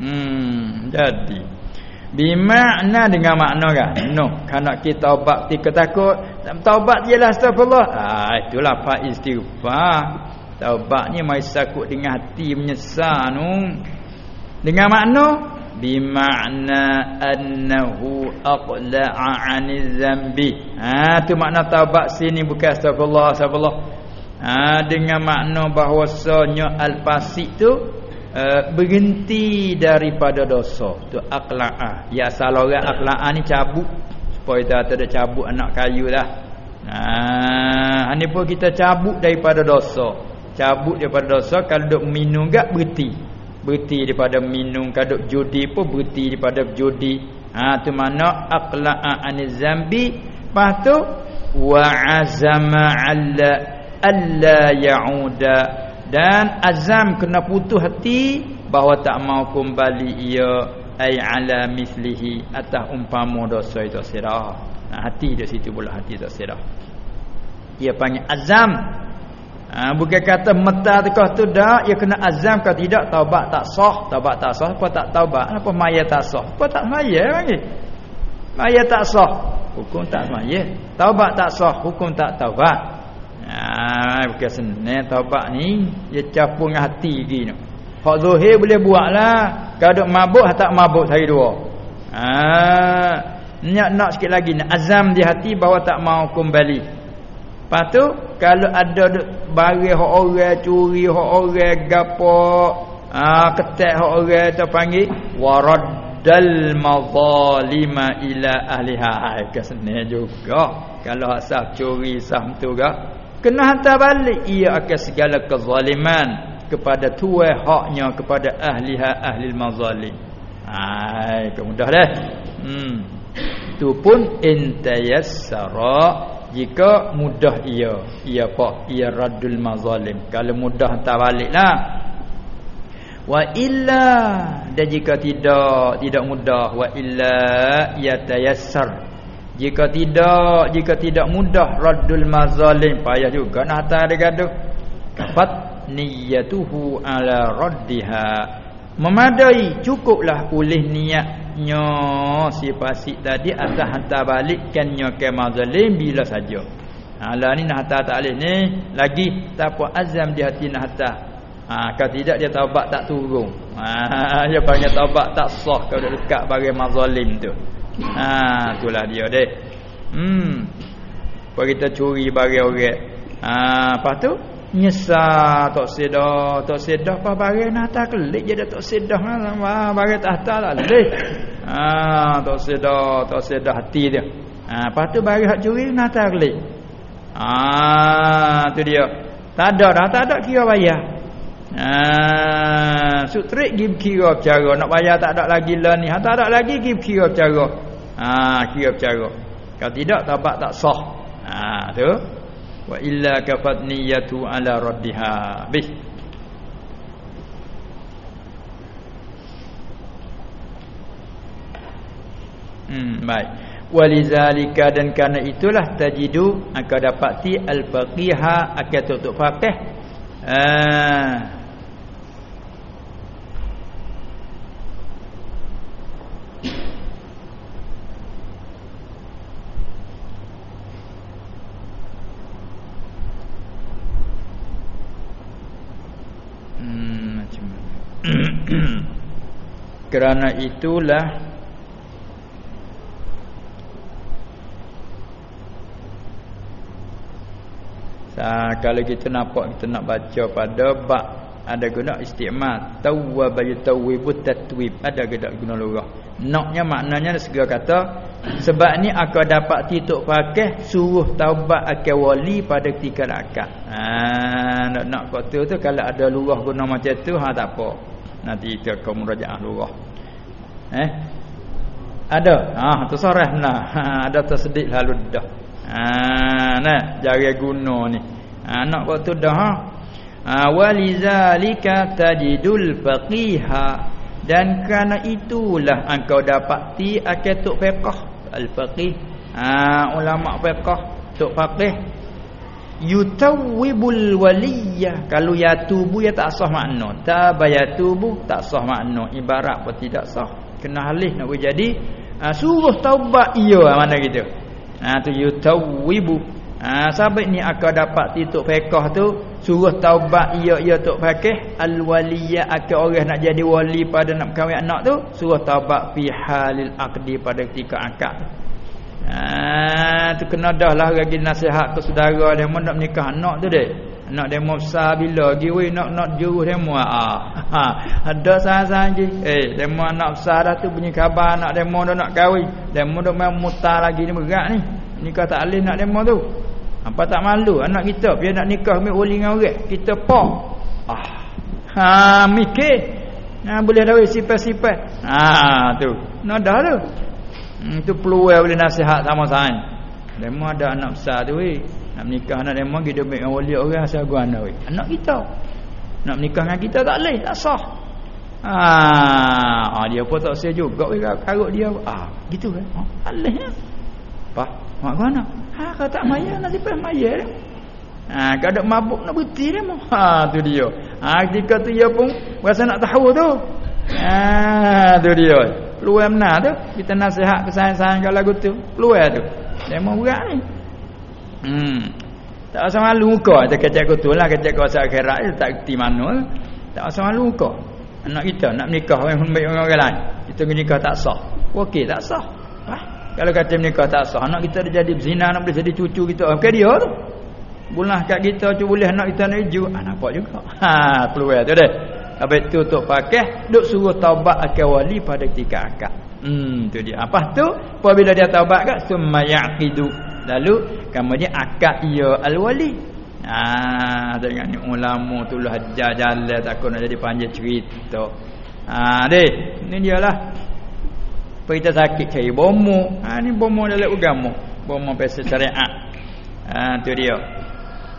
hmm jadi Bimakna dengan makna kan? No, kalau kita taubat tika takut, taubat jelah astagfirullah. Ah itulah fa istighfar. Taubatnya mai sakut dengan hati menyesal nu. Dengan makna bimakna annahu aqla'a 'anil zambi. Ha tu makna taubat sini bukan astagfirullah, astagfirullah. Ha dengan makna bahwasanya al-fasik tu uh, berhenti daripada dosa. Tu aqlaah ya asal orang aqlaah ni cabut. Supaya tak ada cabut anak kayu lah nah ini pun kita cabut daripada dosa. Cabut daripada dosa kalau duk minum gak berhenti. Berhenti daripada minum. Kalau duk judi pun berhenti daripada judi. Ha tu mana aqlaah aniz zambi. Lepas tu wa azama alla alla ya'uda dan azam kena putus hati bahawa tak mau kembali ia ai ala mislihi atas umpama dosa itu sirah nah, hati di situ pula hati itu sirah ia panggil azam ha, bukan kata meta tekah tu dah ia kena azam kalau tidak taubat tak sah taubat tak sah apa tak taubat apa maya tak sah apa tak maya panggil Maya tak sah, hukum tak semaya. Taubat tak sah, hukum tak taubat. Ah, bukan senang taubat ni, dia capung hati gini. Hak zahir boleh buatlah. Kalau mabuk tak mabuk hari dua. Ah, niat nak sikit lagi nak azam di hati bahawa tak mau kembali. Lepas tu kalau ada bagi hak orang curi, hak orang gapo, ah ketek hak orang tu panggil warad dal mazalima ila ahliha ai kesene juga kalau asal curi saham tu gak kena hantar balik. Ia akan segala kezaliman kepada tuai haknya kepada ahliha ahli mazalim. Ai kemudah dah. Hmm. Tu pun intayassara. Jika mudah ia ia apa ia radul mazalim. Kalau mudah hantar baliklah wa illa. Dan jika tidak tidak mudah. Wa illa yatayassar jika tidak jika tidak mudah raddul mazalim. Payah juga nak hantar dia gaduh kafat niyyatuhu ala raddiha. Memadai cukuplah oleh niatnya. Si fasik tadi atas hantar balikkannya ke mazalim bila saja. Alah ni nak hantar tak boleh ni. Lagi tak apa azam di hati nak hantar. Ha, kalau tidak dia taubat tak turun. Ha, dia panggil taubat tak sah kalau dekat bagi mazalim tu. Ha, itulah dia deh. Hmm. Kalau kita curi bagi orang. Ha, lepas tu nyesal tak sedar, tak sedar apa bagi nak tak kelik je tak sedar ha, bagi tak lah leh. Ha, tak sedar, tak sedar hati dia. Ha, lepas tu bagi hak curi nak tak kelik. Ha, tu dia. Tak ada dah, tak ada kira bayar. Ah, sutrik give kira cara nak bayar tak ada lagi lah ni. Ha tak ada lagi give kira cara. Ah, kira cara. Kalau tidak tabat tak sah. Ah, tu. Wa illa kafat niyatu ala raddiha. Bih. Hmm, baik. Walizalika dan karena itulah tajidu akan dapati al-faqiha akan tutup faqih. Ah, kerana itulah Sa, kalau kita nampak kita nak baca pada bab ada guna istimal tawwab yatawwib tatwib ada guna guna lurah naknya maknanya segala kata sebab ni aku dapat tituk pakai suruh taubat akan wali pada ketika akad ha nak nak kata tu kalau ada lurah guna macam tu ha tak apa nanti kita akan merajaah lurah Eh? Ada. Ah ha, tersorah nah. Ha, ada tersedik lalu dah. Ha nah jari guna ni. Ha nak waktu dah ha. Ha walizalika tajidul faqiha. Dan kerana itulah engkau dapati akatuk fiqh al-faqih. Ha ulama fiqh tok faqih. Yutawwibul waliyah kalau ya tubu ya tak sah makna. Tabayatubu tak sah makna. Ibarat pun tidak sah. Kena halih nak jadi. Ha, suruh taubat ia ah, mana gitu ha tu yutawibu ha sahabat ni akan dapat tituk fiqh tu suruh taubat ia ia tok fakih al waliyya akan orang nak jadi wali pada nak kahwin anak tu suruh taubat fi halil aqdi pada ketika akad ha tu kena dah lah bagi nasihat ke saudara dia mau nak nikah anak tu dek. Nak demo besar bila lagi weh nak nak juru demo ah ha ada sah-sah lagi eh demo anak besar dah tu bunyi khabar nak demo dah nak kahwin. Demo dah main mutar lagi ni berat ni nikah tak alih nak demo tu apa tak malu anak kita biar nak nikah ambil wali dengan orang kita pok ah ha mikir nah boleh dah sifat-sifat ha tu nak dah tu hmm, tu peluang boleh nasihat sama saya demo ada anak besar tu weh nak menikah anak dia mungkin dia dengan wali orang asal gua anak weh. Anak kita. Nak menikah dengan kita tak leh, tak sah. Ah, dia pun tak sah juga weh karut dia. Ah, gitu kan. Oh, tak leh. Ya? Apa? Mak anak. Ha, kau tak maya nasib pas maya dia. Ha, kau ada mabuk nak berhenti dia mah. Ha, tu dia. Ha, ketika tu dia pun rasa nak tahu tu. Ha, tu dia. Keluar benar tu. Kita nasihat kesayang-sayang kalau lagu tu. Keluar tu. Dia mau berat ni. Hmm. Tak usah malu muka. Kita kecek kutu lah. Kecek kuasa akhirat. Tak kerti mana. Tak usah malu muka. Anak kita nak menikah dengan orang lain. Kita menikah tak sah. Okey tak sah. Kalau kata menikah tak sah. Anak kita dah jadi berzina. Anak boleh jadi cucu kita. Okey dia tu. Bulah kat kita tu boleh anak kita nak hijau. Ha, nampak juga. Ha, keluar tu deh. Habis tu untuk pakai. Duk suruh taubat akal wali pada ketika akak. Hmm, tu dia. Apa tu? Apabila dia taubat kat. Semayakidu. Lalu, kemudian akak ia al-wali. Ha, dengan ni ulama tu lah jalan takut nak jadi panjang cerita. Ha, deh. Ni dia lah. Kita sakit cari bomo. Ha, ni bomo dalam agama. Bomo pasal syariat. Ha, tu dia.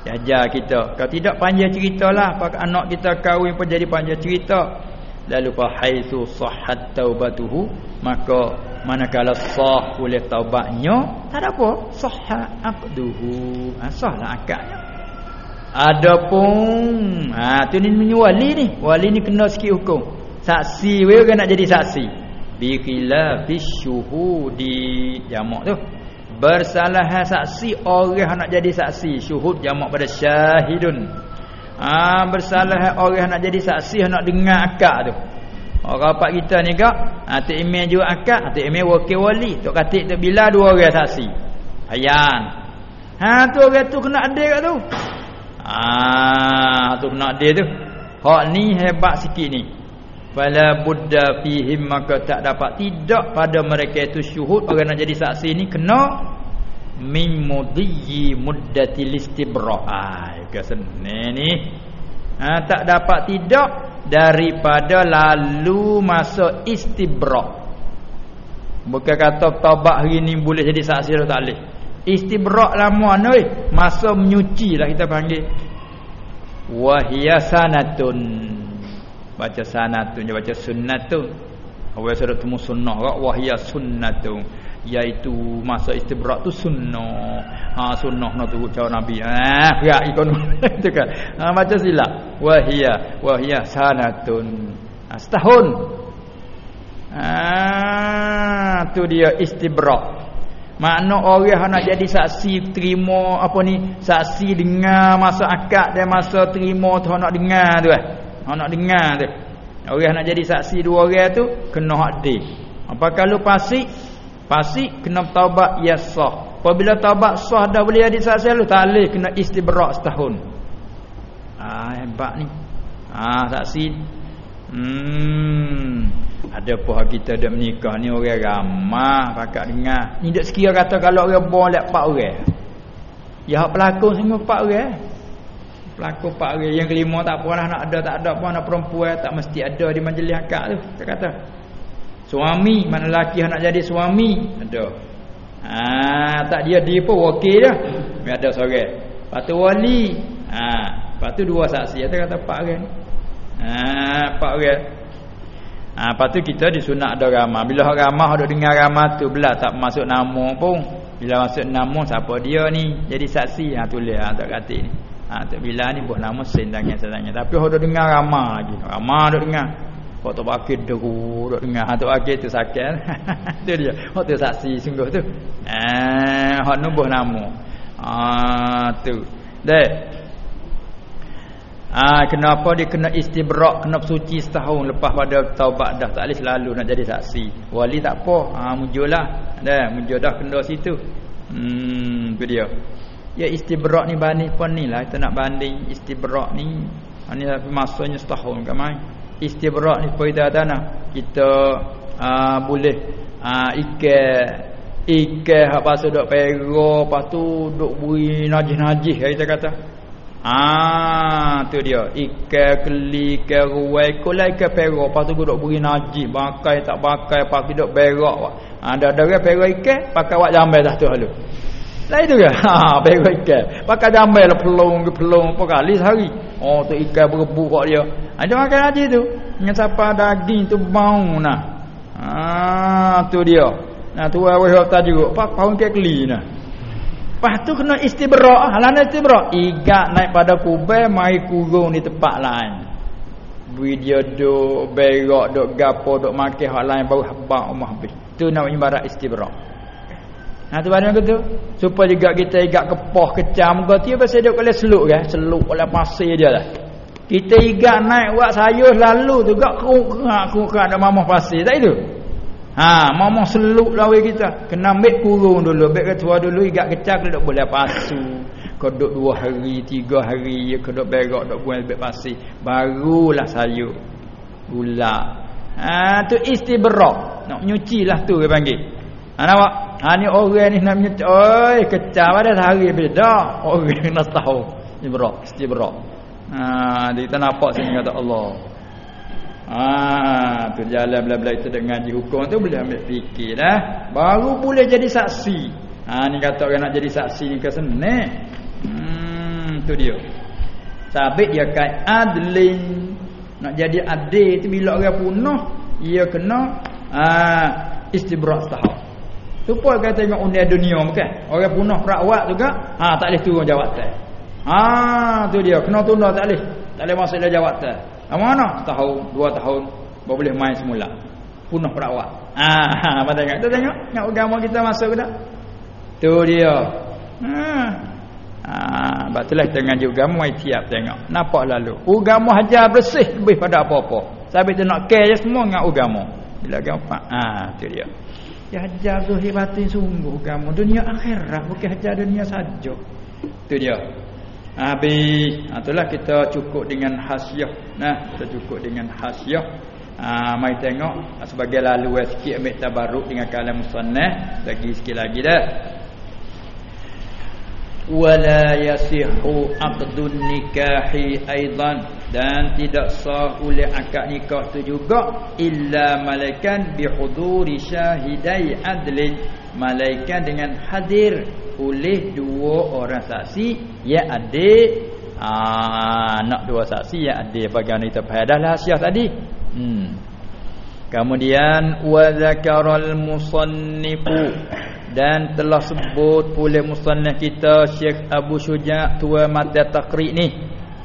Jajar kita. Kalau tidak panjang ceritalah. Apakah anak kita kahwin pun jadi panjang cerita. Lalu fahaitu sahhat taubatuhu. Maka manakala sah oleh taubatnya. Tak ada apa. Sahhat akduhu. Ha, sahlah akadnya. Adapun. Ha, tu ni wali ni. Wali ni kena sikit hukum. Saksi. Weh nak jadi saksi. Bikila bisyuhudi. Jamak tu. Bersalah saksi orang nak jadi saksi. Syuhud jamak pada syahidun. Ah ha, bersalah orang nak jadi saksi nak dengar akak tu. Orang apa kita ni kak ha, tu email juga akak tu email wakil wali. Tu katik tu bila dua orang saksi? Ayan ha tu orang tu kena ada kat tu. Ah ha, tu kena ada tu. Hak ni hebat sikit ni Fala buddha fihim maka tak dapat tidak pada mereka itu syuhud orang nak jadi saksi ni kena min mudhi muddatil istibra. Ai kesene ni. Ha, tak dapat tidak daripada lalu masa istibra. Bukan kata taubat hari ni boleh jadi saksi dah tak boleh. Istibra lama ni masa menyuci lah kita panggil. Wahia sanatun baca sanatun dia baca sunnatun awal sudah temu sunnah kak wahya sunnatun iaitu masa istibrak tu sunnah. Ha sunnah nak turut cara nabi. Ha ya ikon. Tu kan? Ha, baca sila wahya wahya sanatun. Ha, setahun. Ha tu dia istibrak. Makna orang nak jadi saksi terima apa ni? Saksi dengar masa akad dan masa terima tu nak dengar tu eh Ha nak dengar tu. Orang nak jadi saksi dua orang tu kena hak dia. Apa kalau pasik? Pasik kena taubat ya sah. Apabila taubat sah dah boleh jadi saksi lu tak boleh kena istibrak setahun. Ah hebat ni. Ah saksi. Hmm. Ada apa kita dah menikah ni orang ramah pakak dengar. Ni dak sekira kata kalau orang bon lek 4 orang. Ya pelakon semua 4 orang. Pelakon pak orang yang kelima tak apalah nak ada tak ada pun anak perempuan tak mesti ada di majlis akad tu. Dia kata. Suami mana lelaki nak jadi suami ada. Ha tak dia dia pun wakil dah. Dia ada seorang. Patu wali. Ha patu dua saksi dia kata pak orang. Ha pak orang. Ha patu kita disunat ada ramah. Bila ramah ada dengar ramah tu belah tak masuk nama pun. Bila masuk nama siapa dia ni jadi saksi ha tulis ha tak kata ni. Ha tak bila ni buat nama sendangan sendangan. Tapi hok dah dengar ramah lagi. Ramah dah dengar. Hok tu bakit deru dah dengar. Ha tu bakit tu sakit. tu dia. Hok tu saksi sungguh tu. Eh hok nu buat nama. Ha tu. Dek. Ah ha, kenapa dia kena istibrak, kena suci setahun lepas pada taubat dah tak boleh selalu nak jadi saksi. Wali tak apa. Ha muncullah. Dah muncul dah kena situ. Hmm tu dia. Ya istibrak ni banding pun ni lah Kita nak banding istibrak ni Ini lah masanya setahun kan mai Istibrak ni pun kata nak Kita uh, boleh uh, Ikan Ikan apa pasal duk pera Lepas tu duk beri najis-najis Kita kata Ah, tu dia. Ikan keli, ikan ruai, kulai ikan pera. Lepas tu duk beri najis, bakai tak bakai, tu duk berak. Ah, ada ada pera ikan, pakai wak jambai dah tu halu. Lain tu ke? Ha, berak ikan. Pakai jambai lah pelung ke pelung apa kali sehari. Oh, tu ikan berebut kat dia. Ha, makan aja tu. Dengan siapa daging tu bau nah. Ha, tu dia. Nah, tu awak hotel juga. Pak paun ke keli nah. Lepas tu kena istibrak. Halana istibrak. Igat naik pada kubel, mai kurung di tempat lain. beri dia duk berak duk gapo duk makan hak lain baru habaq rumah habis tu namanya ibarat istibrak Ha tu mana tu? Supaya juga kita igak kepoh kecam ke tu pasal dia kalau seluk kan, seluk oleh pasir dia lah. Kita igak naik buat sayur lalu tu gak kerak kerak ada mamah pasir tak itu? Ha, mamah seluk lawi kita. Kena ambil kurung dulu, ambil ketua dulu igak kecam kalau boleh pasu. Kau duduk dua hari, tiga hari, kau duduk berak, duduk buang ambil pasir. Barulah sayur. Gula. Ha, tu istibrak. Nak nyuci lah tu dia panggil. Ha, nampak? Ha ni orang ni namanya oi kecam ada sehari beda. Orang nak tahu. Ibrak, istibrak. Ha kita nampak sini kata Allah. Ha tu jalan bela-bela itu dengan ngaji hukum tu boleh ambil fikir dah. Baru boleh jadi saksi. Ha ni kata orang nak jadi saksi ni ke senang. Hmm tu dia. Sabit dia kait adlin. Nak jadi adil tu bila orang punah, ia kena ha istibrak tahap. Supaya kata tengok undian dunia bukan? Orang punah perawat juga, ha tak boleh turun jawatan. Ha tu dia, kena tunda tak boleh. Tak boleh masuk dalam jawatan. Ha mana? Tahun, dua tahun baru boleh main semula. Punah perawat. Ha apa tengok? Tu tengok, nak agama kita masuk tak? Tu dia. Ha. Ha, batulah ngaji agama mai tiap tengok. Nampak lalu. Agama hajar bersih lebih pada apa-apa. Sampai tu nak care semua dengan agama. Bila agama, ha tu dia. Ya hajar zahir batin sungguh kamu dunia akhirat bukan hajar dunia saja. Itu dia. Habis, ha, itulah kita cukup dengan hasiah. Nah, kita cukup dengan hasiah. Ha, mai tengok sebagai lalu sikit ambil tabarruk dengan kalam musannah lagi sikit lagi dah wala yasihu aqdun nikahi aidan. Dan tidak sah oleh akad nikah tu juga illa malaikan bihuduri syahidai adlin. Malaikan dengan hadir oleh dua orang saksi ya adik. Ah nak dua saksi ya adik. Bagaimana kita faham dah lah tadi. Hmm kemudian wa zakaral musannifu. Dan telah sebut oleh musannaf kita Syekh Abu Syuja' tua mata taqri' ni.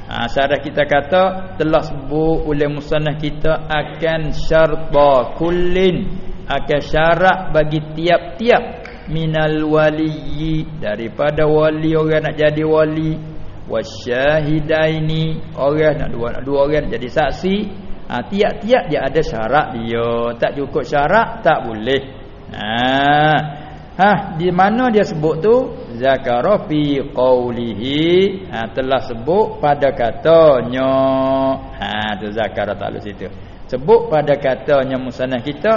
Ha, syarah kita kata telah sebut oleh musannaf kita akan syarta kullin. Akan syarat bagi tiap-tiap minal waliyyi. Daripada wali orang nak jadi wali wasyahidaini orang nak dua dua orang jadi saksi ha, tiap-tiap dia ada syarat dia. Tak cukup syarat tak boleh. Ha. Ha di mana dia sebut tu? Zakara fi qaulihi ha telah sebut pada katanya. Ha tu zakara tak situ sebut pada katanya musannaf kita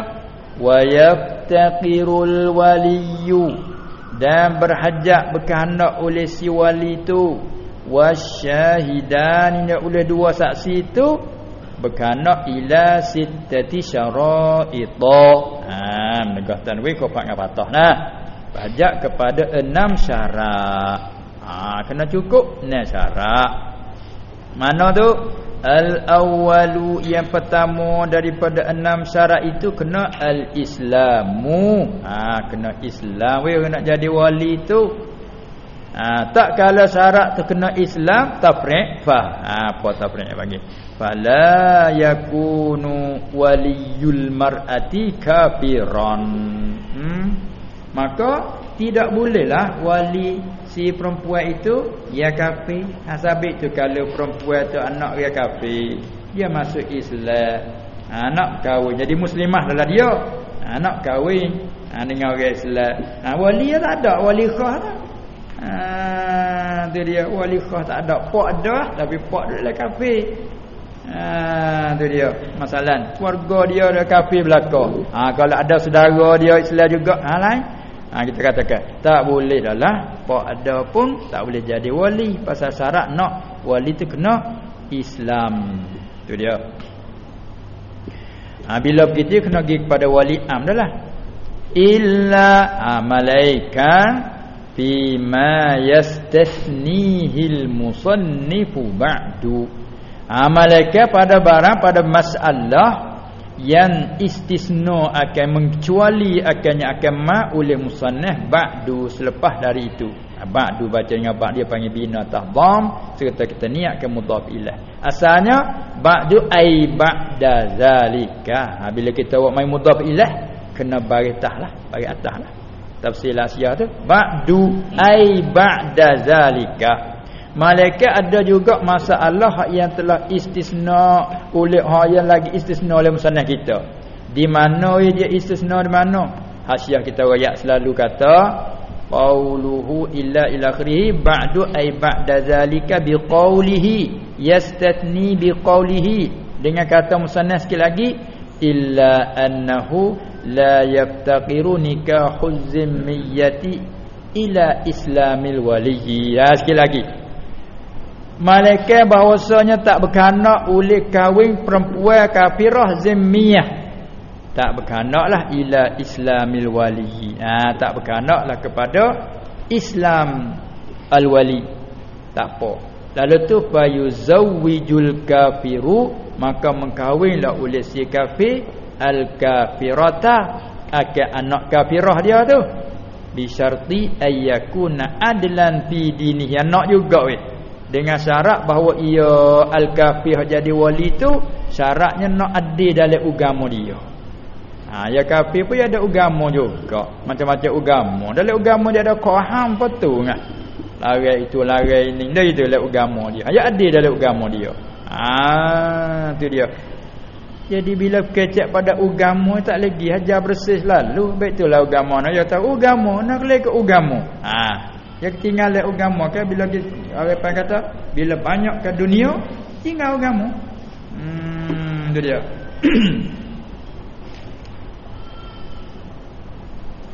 wa yaftaqirul waliyyu dan berhajat berkehendak oleh si wali tu. Wasyahidan oleh dua saksi tu berkehendak ila sittati syara'ita. Ha negah tanwin kau pak ngapatah nah. Bajak kepada enam syarat ha kena cukup enam syarat mana tu? Al awwalu yang pertama daripada enam syarat itu kena al islamu ha kena islam. We nak jadi wali tu Ha, tak kala syarat terkena Islam tafriq fa. Ha, apa tafriq bagi? Fala yakunu waliyul mar'ati kafiran. Hmm? maka tidak bolehlah wali si perempuan itu dia kafir. Ha, sabit tu kalau perempuan tu anak dia kafir dia masuk Islam. Ha, anak kahwin jadi muslimah adalah dia. Ha, anak kahwin ha, dengan orang Islam. Ha, wali tak ada wali khah tak Ha tu dia wali khah tak ada, pak ada tapi pak dia lah kafir. Ha tu dia masalah. Keluarga dia ada kafir belaka. Ha kalau ada saudara dia Islam juga ha lain. Ha kita katakan tak boleh dah lah pak ada pun tak boleh jadi wali pasal syarat nak wali tu kena Islam. Tu dia. Ha bila begitu kena pergi kepada wali am dah lah. Illa ha, malaikat fima yastathnihil musannifu ba'du. Amalaka pada barang pada masalah yang istisna akan mengecuali akannya akan ma oleh musannaf ba'du selepas dari itu. Ha, ba'du baca dengan ba' dia panggil bina tahdham serta kita niatkan mudhaf ilaih asalnya ba'du ai ba'da zalika. Ha, bila kita buat main mudhaf ilaih kena baris lah baris atas lah tafsir lasiah tu ba'du ai ba'da zalika Malaikat ada juga masalah yang telah istisna oleh hak yang lagi istisna oleh musannaf kita. Di mana dia istisna di mana? Hasiah kita royak selalu kata qauluhu illa ila akhirih ba'du ay ba'da zalika biqaulihi yastatni biqaulihi dengan kata musannaf sekali lagi illa annahu la yaftaqiru nikahu zimmiyati ila islamil waliyyi. Ya sekali lagi. Malaikat bahawasanya tak berkanak oleh kahwin perempuan kafirah zimmiyah. Tak berkanaklah ila islamil wali. Ha, tak berkanaklah kepada Islam al-wali. Tak apa. Lalu tu fayuzawwijul kafiru maka mengkahwinlah oleh si kafir al-kafirata akan anak kafirah dia tu. Bi syarti ayyakuna adlan fi dinihi. Anak juga weh dengan syarat bahawa ia al-kafir jadi wali tu syaratnya nak adil dalam agama dia. Ha ya kafir pun ada agama juga. Macam-macam agama. Dalam agama dia ada qaham apa tu ngah. Larai itu larai ini dia itu dalam agama dia. Ya adil dalam agama dia. Ha tu dia. Jadi bila kecek pada agama tak lagi hajar bersih lalu baik itulah agama nak ya tahu agama nak lagi ke agama. Ha yang ketinggalan agama kan bila dia orang kata bila banyak ke dunia tinggal agama. Hmm tu dia.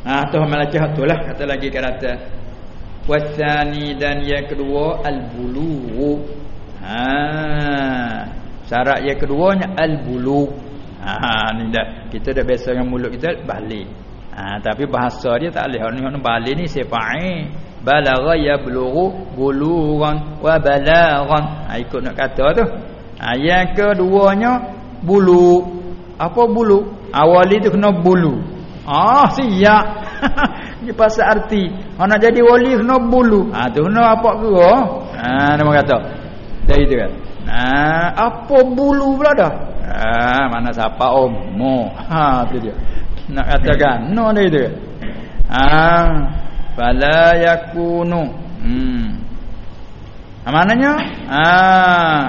ah tu malakah itulah kata lagi kata wasani dan yang kedua al-bulu. Ha syarat yang keduanya al-bulu. Ha ni dah. Kita dah biasa dengan mulut kita balik. Ha tapi bahasa dia tak boleh. Ni balik ni sifai. Balagha yablughu bulughan wa balaghan. Ha, ikut nak kata tu. Ha, yang keduanya bulu. Apa bulu? Awali tu kena bulu. Ah siap. Ni pasal arti. Nak jadi wali kena bulu. Ha tu kena apa ke ha nama kata. Dari tu kan ha. Apa bulu pula dah? Ha mana siapa ommo ha tu dia. Nak katakan no dia. Tu ha. Fala yakunu. Hmm. Ha, maknanya? Ah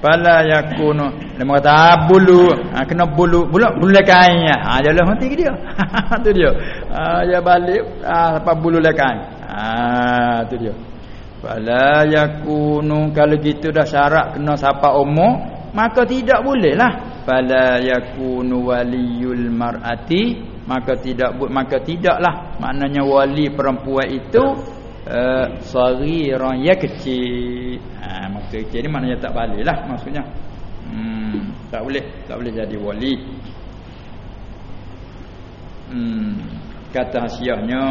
fala yakunu. Dia kata ah, bulu. Ha, kena bulu. Bulu bulu lekai ha jalah mati ke dia? Tu dia. Ha dia balik. Ah apa bulu lekai ah tu dia fala yakunu kalau gitu dah syarat kena siapa umur maka tidak boleh lah fala yakunu waliyul mar'ati maka tidak maka tidaklah. Maknanya wali perempuan itu uh, saghiran ya kecil. Ha maksud kecil ni maknanya tak balailah maksudnya. Hmm tak boleh tak boleh jadi wali. Hmm kata hasiahnya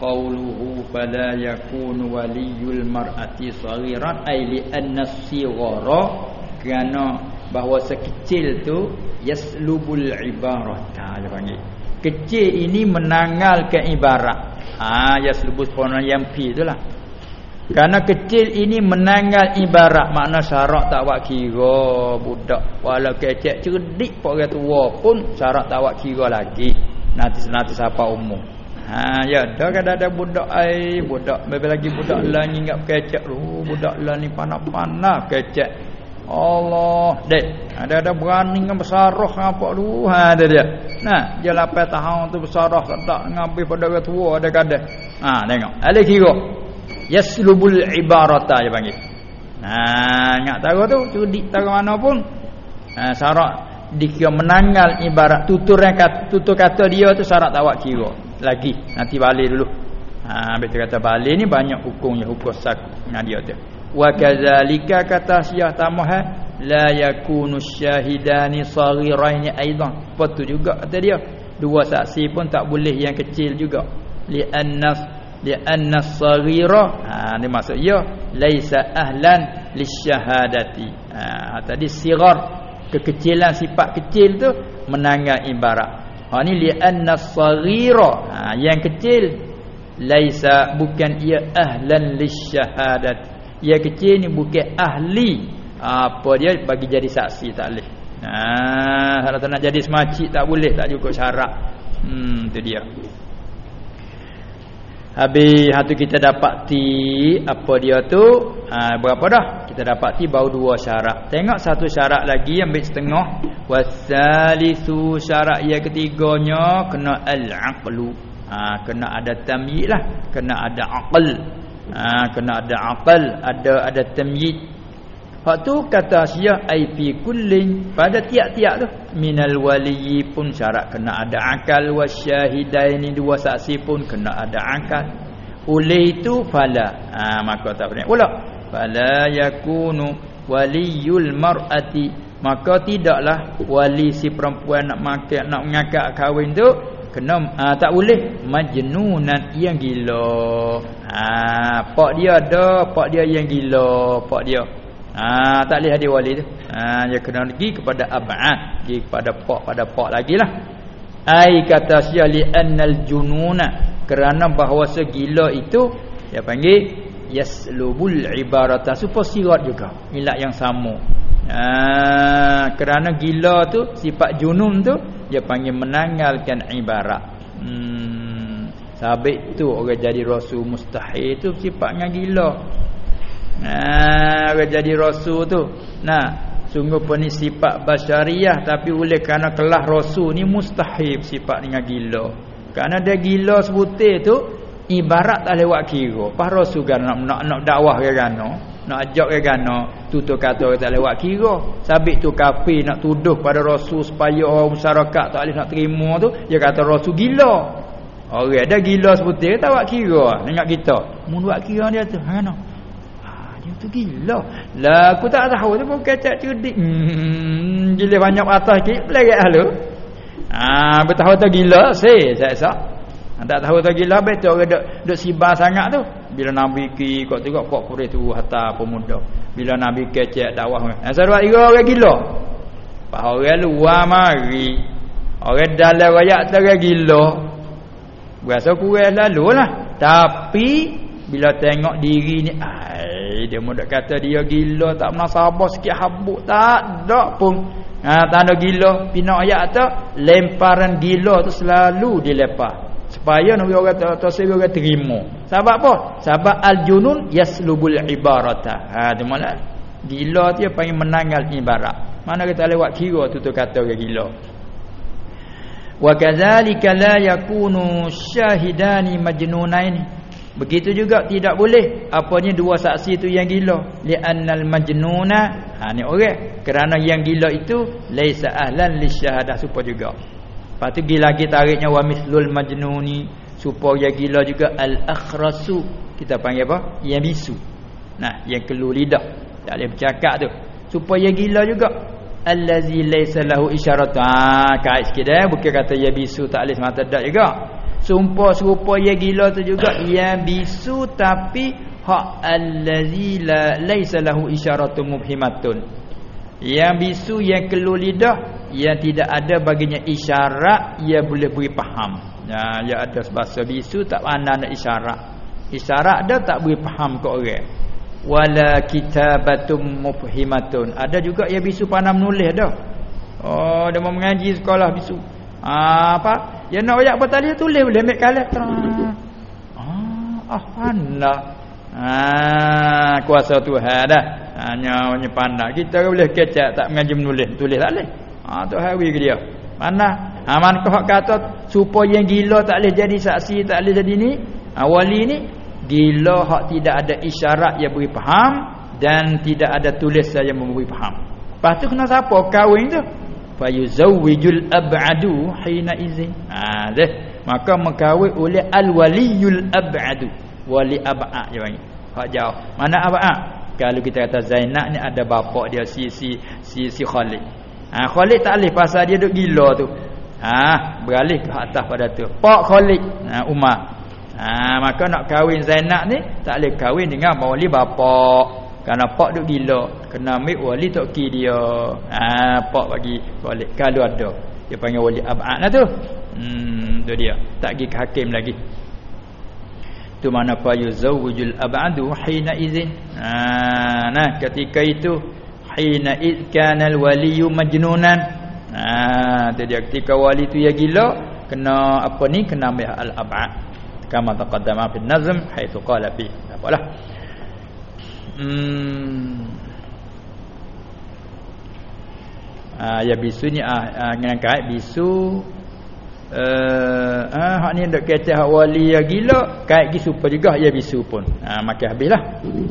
qauluhu fala yakunu waliyul mar'ati saghiran ay li anna sighara kerana bahawa sekecil tu yaslubul ibarata dia panggil Kecil ini menanggalkan ibarat. Ha ya selubus pona yang pi itulah. Karena kecil ini menanggal ibarat makna syarat tak buat kira budak walau kecek cerdik pak orang tua pun syarat tak buat kira lagi. Nanti nanti siapa umum. Ha ya dah kada ada budak ai budak lebih lagi budak lah ingat kecek. Lu budak lah ni panas-panas kecek. Allah. Dek ada ada berani dengan besarah apa tu ha ada dia. Nah dia lapai tahun tu besarah tak ngambil pada orang tua ada kada ha tengok. Ada kira yaslubul ibarata dia panggil. Nah ingat tahu tu cudik tahu mana pun. Ha syarat dikira menanggal ibarat tutur kata, tutur kata dia tu syarat tak kira lagi. Nanti balik dulu. Ha betul kata balik ni banyak hukumnya hukum sak dengan dia tu. Wa kadzalika kata syiah tamah eh, la yakunu syahidani saghirain aidan. Betul juga kata dia. Dua saksi pun tak boleh yang kecil juga. Li annas li annas saghira. Ha ni maksud ya laisa ahlan lisyahadati. Ha tadi sigar kekecilan sifat kecil tu menanggal ibarat ha ni li anna saghira. Ha, yang kecil laisa bukan ia ahlan lisyahadat. Ia kecil ni bukan ahli. Apa dia? Bagi jadi saksi tak boleh. Ha kalau nak jadi semacik tak boleh tak cukup syarat hmm tu dia Habis hatu kita dapat ti apa dia tu ha, berapa dah? Kita dapat ti baru dua syarat. Tengok satu syarat lagi ambil setengah. Wasalisu syarat yang ketiganya kena al-aqlu. Ha, kena ada tamyiz lah, kena ada aql. Ha, kena ada aql, ada ada tamyiz. Hak tu kata Syiah ai fi kullin pada tiap-tiap tu minal wali pun syarat kena ada akal wasyahidaini dua saksi pun kena ada akal. Oleh itu fala ha, maka tak boleh pula. Fala yakunu waliyul mar'ati maka tidaklah wali si perempuan nak makan nak mengakak kahwin tu kena ha, tak boleh majnunan yang gila. Ha pak dia ada pak dia yang gila pak dia. Ha, tak boleh hadir wali tu. Ha, dia kena pergi kepada ab'ad. Pergi kepada pak pada pak lagi lah. Ai kata syiah li'annal jununa. Kerana bahawa segila itu. Dia panggil. Yaslubul ibaratan. Supaya sirat juga. Ilat yang sama. Ha, kerana gila tu. Sifat junun tu. Dia panggil menanggalkan ibarat. Hmm, sabit tu orang jadi rasul mustahil tu sifatnya gila. Nah, jadi rasul tu. Nah, sungguh pun ni sifat basyariah tapi oleh kerana kelah rasul ni mustahil sifat dengan gila. Kerana dia gila sebutir tu ibarat tak lewat kira. Pas rasul kan nak nak, nak dakwah ke kan nak ajak ke kan tutur kata tak lewat kira. Sabit tu kafir nak tuduh pada rasul supaya orang masyarakat tak boleh nak terima tu, dia kata rasul gila. Orang ada gila sebutir tak buat kira ingat kita. Mun buat kira dia tu, ha tu gila. Lah aku tak tahu tu bukan cak cerdik. Hmm, gila banyak atas sikit pelik halu. Ah, bertahu tu gila se, saya sak. Ah, tak tahu tu gila betul orang duk duk sibah sangat tu. Bila Nabi ki kok tengok kok pure tu hatta pemuda. Bila Nabi kecek dakwah. Ah, sarwa ira orang gila. Pak orang luar mari. Orang dalam rakyat tu orang gila. Biasa kurang lalulah. Tapi bila tengok diri ni ai dia mudah kata dia gila tak pernah sabar sikit habuk tak ada pun. Ha tanda gila. Pina ayat tu lemparan gila tu selalu dilepas. Supaya nabi orang tu tu orang terima. Sebab apa? Sebab al junun yaslubul ibarata. Ha tu mana gila tu dia panggil menanggal ibarat. Mana kita lewat kira tu tu kata orang gila. Wa kadzalika la yakunu syahidani majnunaini Begitu juga tidak boleh apanya dua saksi itu yang gila. Li'annal majnuna ha ni orang kerana yang gila itu laisa ahlan lisyahadah supaya juga. Lepas tu gila kita tariknya wa mislul majnuni supaya gila juga al akhrasu kita panggil apa? Yang bisu. Nah, yang keluar lidah. Tak boleh bercakap tu. Supaya gila juga allazi laisa lahu isyarat. Ha kait sikit dah bukan kata ya bisu tak boleh semata dak juga. Sumpah serupa yang gila tu juga yang bisu tapi hak allazi la laisa lahu isyaratun mubhimatun. Yang bisu yang keluar lidah yang tidak ada baginya isyarat ia boleh beri faham. Ya, ya ada bahasa bisu tak mana nak isyarat. Isyarat ada tak beri faham ke orang. Wala kitabatum mubhimatun. Ada juga yang bisu pandai menulis dah. Oh, dia mau mengaji sekolah bisu. Ah, apa? Ya nak ayat bertali tulis boleh ambil kalah. Ah, pandai. Ah, kuasa Tuhan dah. Hanya hanya pandai. Kita boleh kecak tak mengaji menulis, tulis tak boleh. Ah, tu hari ke dia. Mana? Ah, man kata supaya yang gila tak boleh jadi saksi, tak boleh jadi ni. Ah, wali ni gila hak tidak ada isyarat yang beri faham dan tidak ada tulis yang memberi faham. Lepas tu kena siapa kahwin tu? Fayuzawwijul ab'adu hina izin. Deh maka mengkahwin oleh al-waliyul ab'adu. Wali ab'a dia panggil. Hak jauh. Mana ab'a? Kalau kita kata Zainab ni ada bapak dia si si si si Khalid. Ha Khalid tak alih pasal dia duk gila tu. Ha beralih ke atas pada tu. Pak Khalid. Ha Umar. Ha maka nak kahwin Zainab ni tak boleh kahwin dengan wali bapak Karena pak duk gila, kena ambil wali tok ki dia. Ah pak bagi balik kalau ada. Dia panggil wali ab'ad lah tu. Hmm tu dia. Tak pergi ke hakim lagi. Tu mana fa yuzawwijul ab'adu hina idzin. Ah nah ketika itu hina id kana al waliyu majnunan. Ah tu dia ketika wali tu ya gila, kena apa ni kena ambil al ab'ad kama taqaddama fi nazm haitsu qala fi apalah hmm. Ah ya bisu ni ah dengan kait bisu eh ah hak ni ndak kata hak wali ya gila kait gi super juga ya bisu pun. Ah makan habislah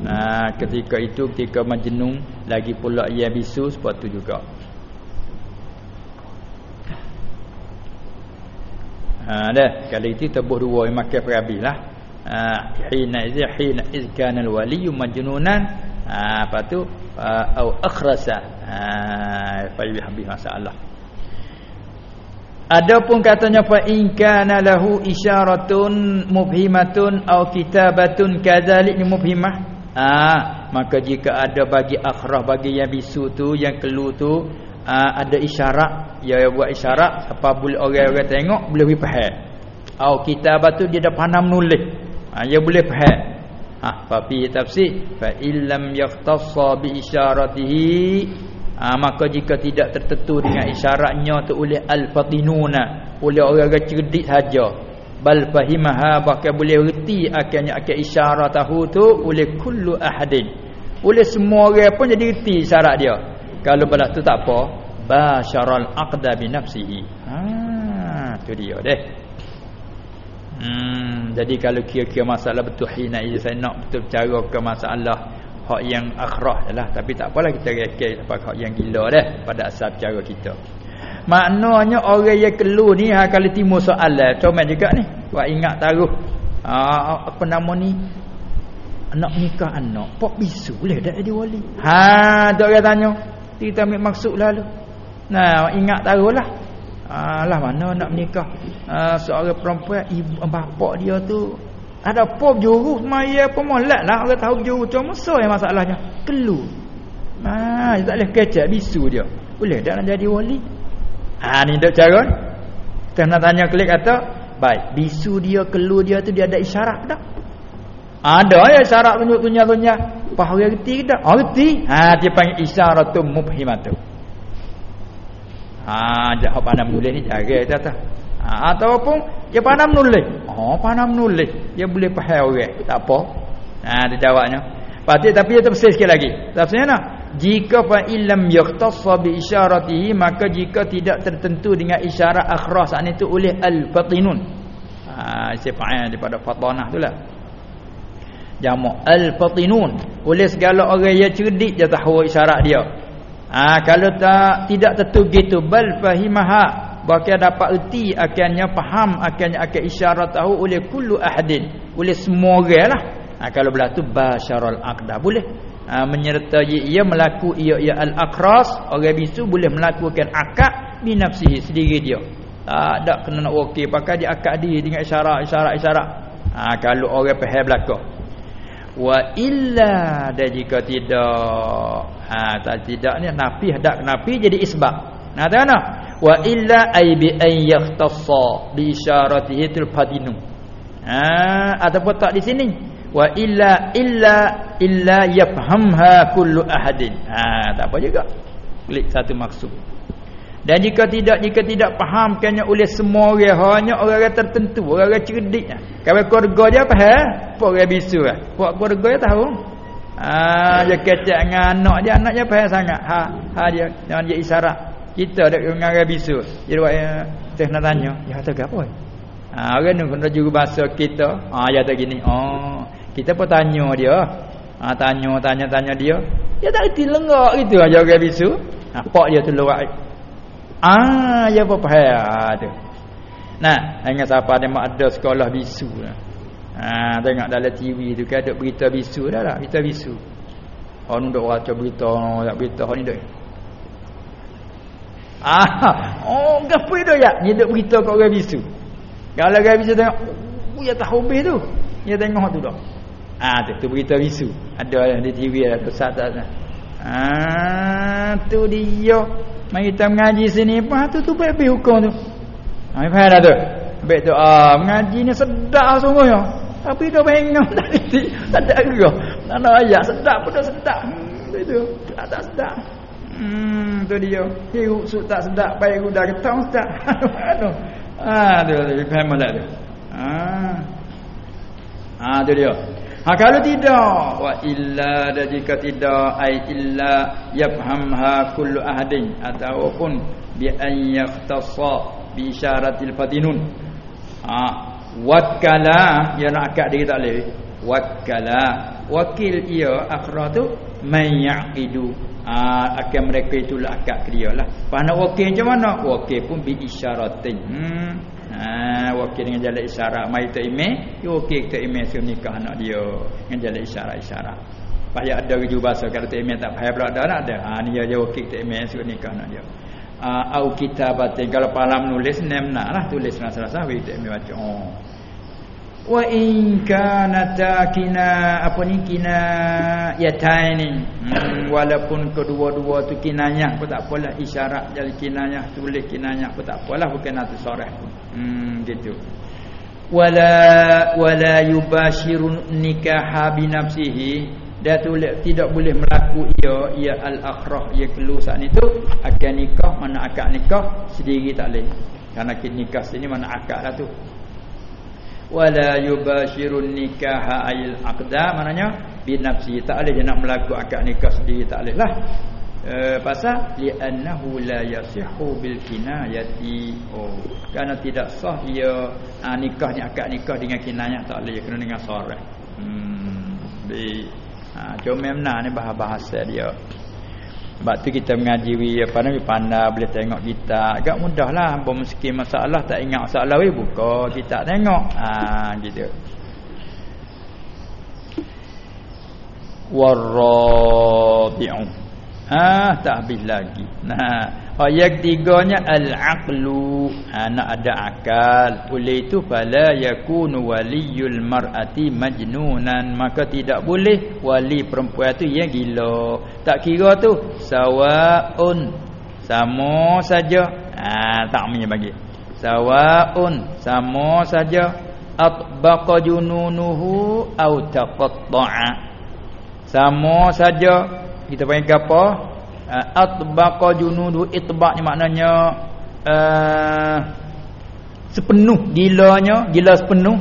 ah ketika itu ketika majnun lagi pula ya bisu sepatu juga. Ha dah. Kalau itu tebuh dua makan perabilah ha hina izi hina iz kana alwali majnunan. Ha apa tu au akhrasa. Ha fa bihamdi masalah. Adapun katanya fa in kana lahu isyaratun mubhimatun au kitabatun kadzalik mubhimah. Ah maka jika ada bagi akhrah bagi yang bisu tu yang kelu tu aa, ada isyarat dia buat isyarat apa boleh orang-orang tengok boleh faham. Au kitab tu dia dah pandai menulis ha, dia boleh faham. Ha tapi tafsir fa illam yahtassa bi isyaratihi. Ha, maka jika tidak tertentu dengan isyaratnya tu oleh al-fatinuna oleh orang-orang cerdik saja. Bal fahimaha bahkan boleh reti akannya akan isyarat tahu tu oleh kullu ahadin. Oleh semua orang pun jadi reti syarat dia. Kalau belah tu tak apa basyaral aqda bi nafsihi. Ha tu dia deh hmm jadi kalau kira-kira masalah betul hina ini saya nak betul cara ke masalah hak yang akhrah lah. Tapi tak apalah kita rekek apa hak yang gila dah pada asal cara kita. Maknanya orang yang kelu ni ha kalau timbul soalan comel juga ni. Buat ingat taruh ha, apa nama ni? Anak nikah anak pok bisu boleh dak jadi wali. Ha dak orang tanya kita ambil maksud lalu. Nah, ingat taruhlah. Alah mana nak menikah uh, seorang perempuan ibu bapak dia tu ada pop juru maya apa molek lah orang tahu juru cuma so yang masalahnya kelu ah tak boleh kecek bisu dia boleh tak nak jadi wali ha ni dak cara kita nak tanya klik kata baik bisu dia kelu dia tu dia ada isyarat tak ada ya syarat tunjuk-tunjuk-tunjuk. Faham dia reti ke tak? Reti. Ha dia panggil isyaratun mubhimatun. Ha dia hak pandai menulis ni cara dia tak. Ha ataupun dia pandai menulis. Oh pandai menulis. Dia boleh faham orang. Tak apa. Ha dia jawabnya. Pasti tapi dia tafsir sikit lagi. Tafsirnya nak jika fa illam yahtassa bi isyaratihi maka jika tidak tertentu dengan isyarat akhras itu oleh al-fatinun. Ha siapa daripada fatanah itulah jamak al-fatinun oleh segala orang yang cerdik dia tahu isyarat dia ha, kalau tak tidak tentu gitu. Bal fahimaha bahkan dapat erti akannya faham akannya akan isyarat tahu oleh kullu ahadin. Oleh semua orang lah. Ha, kalau belah tu basyarul aqda boleh. Ha, menyertai ia melaku ia ia al-aqras. Orang bisu boleh melakukan akad binafsihi sendiri dia. Tak ada kena nak okey pakai dia akad dia dengan isyarat isyarat isyarat. Ha, kalau orang faham belakang wa illa dan jika tidak. Ha tak tidak ni nafi hadak nafi jadi isbat nah tahu tak wa illa ay bi an yahtassa bi isyaratihi til fadinu. Ha ataupun tak di sini. Wa illa illa illa yafhamha kullu ahadin. Ha tak apa juga. Klik satu maksud dan jika tidak jika tidak fahamkannya oleh semua orang hanya orang-orang tertentu, orang-orang cerdik. Kalau keluarga dia faham, apa orang bisu ah. Puak keluarga dia tahu. Ah dia kecek dengan anak dia, anaknya faham sangat. Ha ha dia jangan dia isyarat. Kita ada dengan orang bisu. Dia buat teh nak tanya, dia kata apa? Ah orang ni kena juga bahasa kita. Ah dia kata gini, oh kita pun tanya dia. Ah tanya tanya tanya dia. Dia tak reti lenggak gitu aja orang bisu. Ha pak dia tu luar Ah, ya apa pahal tu. Nah, hanya siapa ada mak ada sekolah bisu lah. Ha, tengok dalam TV tu kan ada berita bisu dah lah, berita bisu. Orang duk baca berita, tak berita ni dak. Ah, oh gapo itu ya? Ni duk berita kat orang bisu. Kalau orang bisu tengok, oh ya tak habis tu. Dia tengok tu dah. Ah, tu, tu berita bisu. ada di TV ada Ustaz tak Ah tu dia. Mari kita mengaji sini apa tu tu baik hukum tu. Ha faham dah tu. Baik tu ah mengaji ni sedap sungguh ya. Tapi dah bengong tadi. Tak ada gerah. Nak ayat sedap pun dah sedap. Hmm, itu. Tak tak sedap. Hmm tu dia. Hirup su tak sedap baik udah ketang sedap. Aduh. Ah tu faham tak tu. Ah. Ah tu dia. Ha kalau tidak wa illa dan jika tidak ai illa yafhamha kullu ahadin ataupun bi an yaftasa bi isyaratil fadinun. Ha wakala ya nak akad dia tak boleh. Wakala wakil ia akhirah tu man yaqidu. Ha, akan mereka itulah akad dia lah. Nak wakil macam mana? Wakil pun bi isyaratin. Hmm. Ha, wakil dengan jalan isyarat mai tu email, yo wakil tu email suruh nikah anak dia dengan jalan isyarat-isyarat. Payah ada rujuk bahasa kalau tu email tak payah pula ada nak ada. Ha ni dia wakil tu email suruh nikah anak dia. Ha, au kitabatin kalau palam nulis nemna lah tulis rasa-rasa we tu email baca. Oh wa in kana takina apa ni kina yataini. Hmm, walaupun kedua-dua tu kinayah pun tak apalah isyarat jadi kinayah tulis kinayah pun tak apalah bukan nanti sore hmm gitu. Wala wala yubashirun nikah bi nafsihi dia tulis tidak boleh melaku ia ia al akhrah ia kelu saat itu akan nikah mana akad nikah sendiri tak boleh. Kerana nikah sini mana akad lah tu wala yubashirun nikaha ayil aqda. Maknanya binafsi tak boleh dia nak melaku akad nikah sendiri tak boleh lah. E, pasal li'annahu la yasihu bil kinayati. Oh kerana tidak sah ia ha, nikah ni akad nikah dengan kinayah tak boleh. Kena dengan sorah hmm di ha, cuma memang ni bahasa dia sebab tu kita mengaji apa ni pandai boleh tengok kita. Agak mudahlah hamba miskin masalah tak ingat masalah we buka kita tengok. Ha gitu. Warabi'u. Ha tak habis lagi. Nah Ayat tiganya al-aqlu. Ha, nak ada akal. Oleh itu fala yakunu waliyul mar'ati majnunan. Maka tidak boleh wali perempuan tu yang gila. Tak kira tu sawaun sama saja. Ha tak punya bagi. Sawaun sama saja atbaqa jununuhu au taqatta'a. Sama saja kita panggil apa? uh, atbaqa junudu itba' ni maknanya uh, sepenuh gilanya gila sepenuh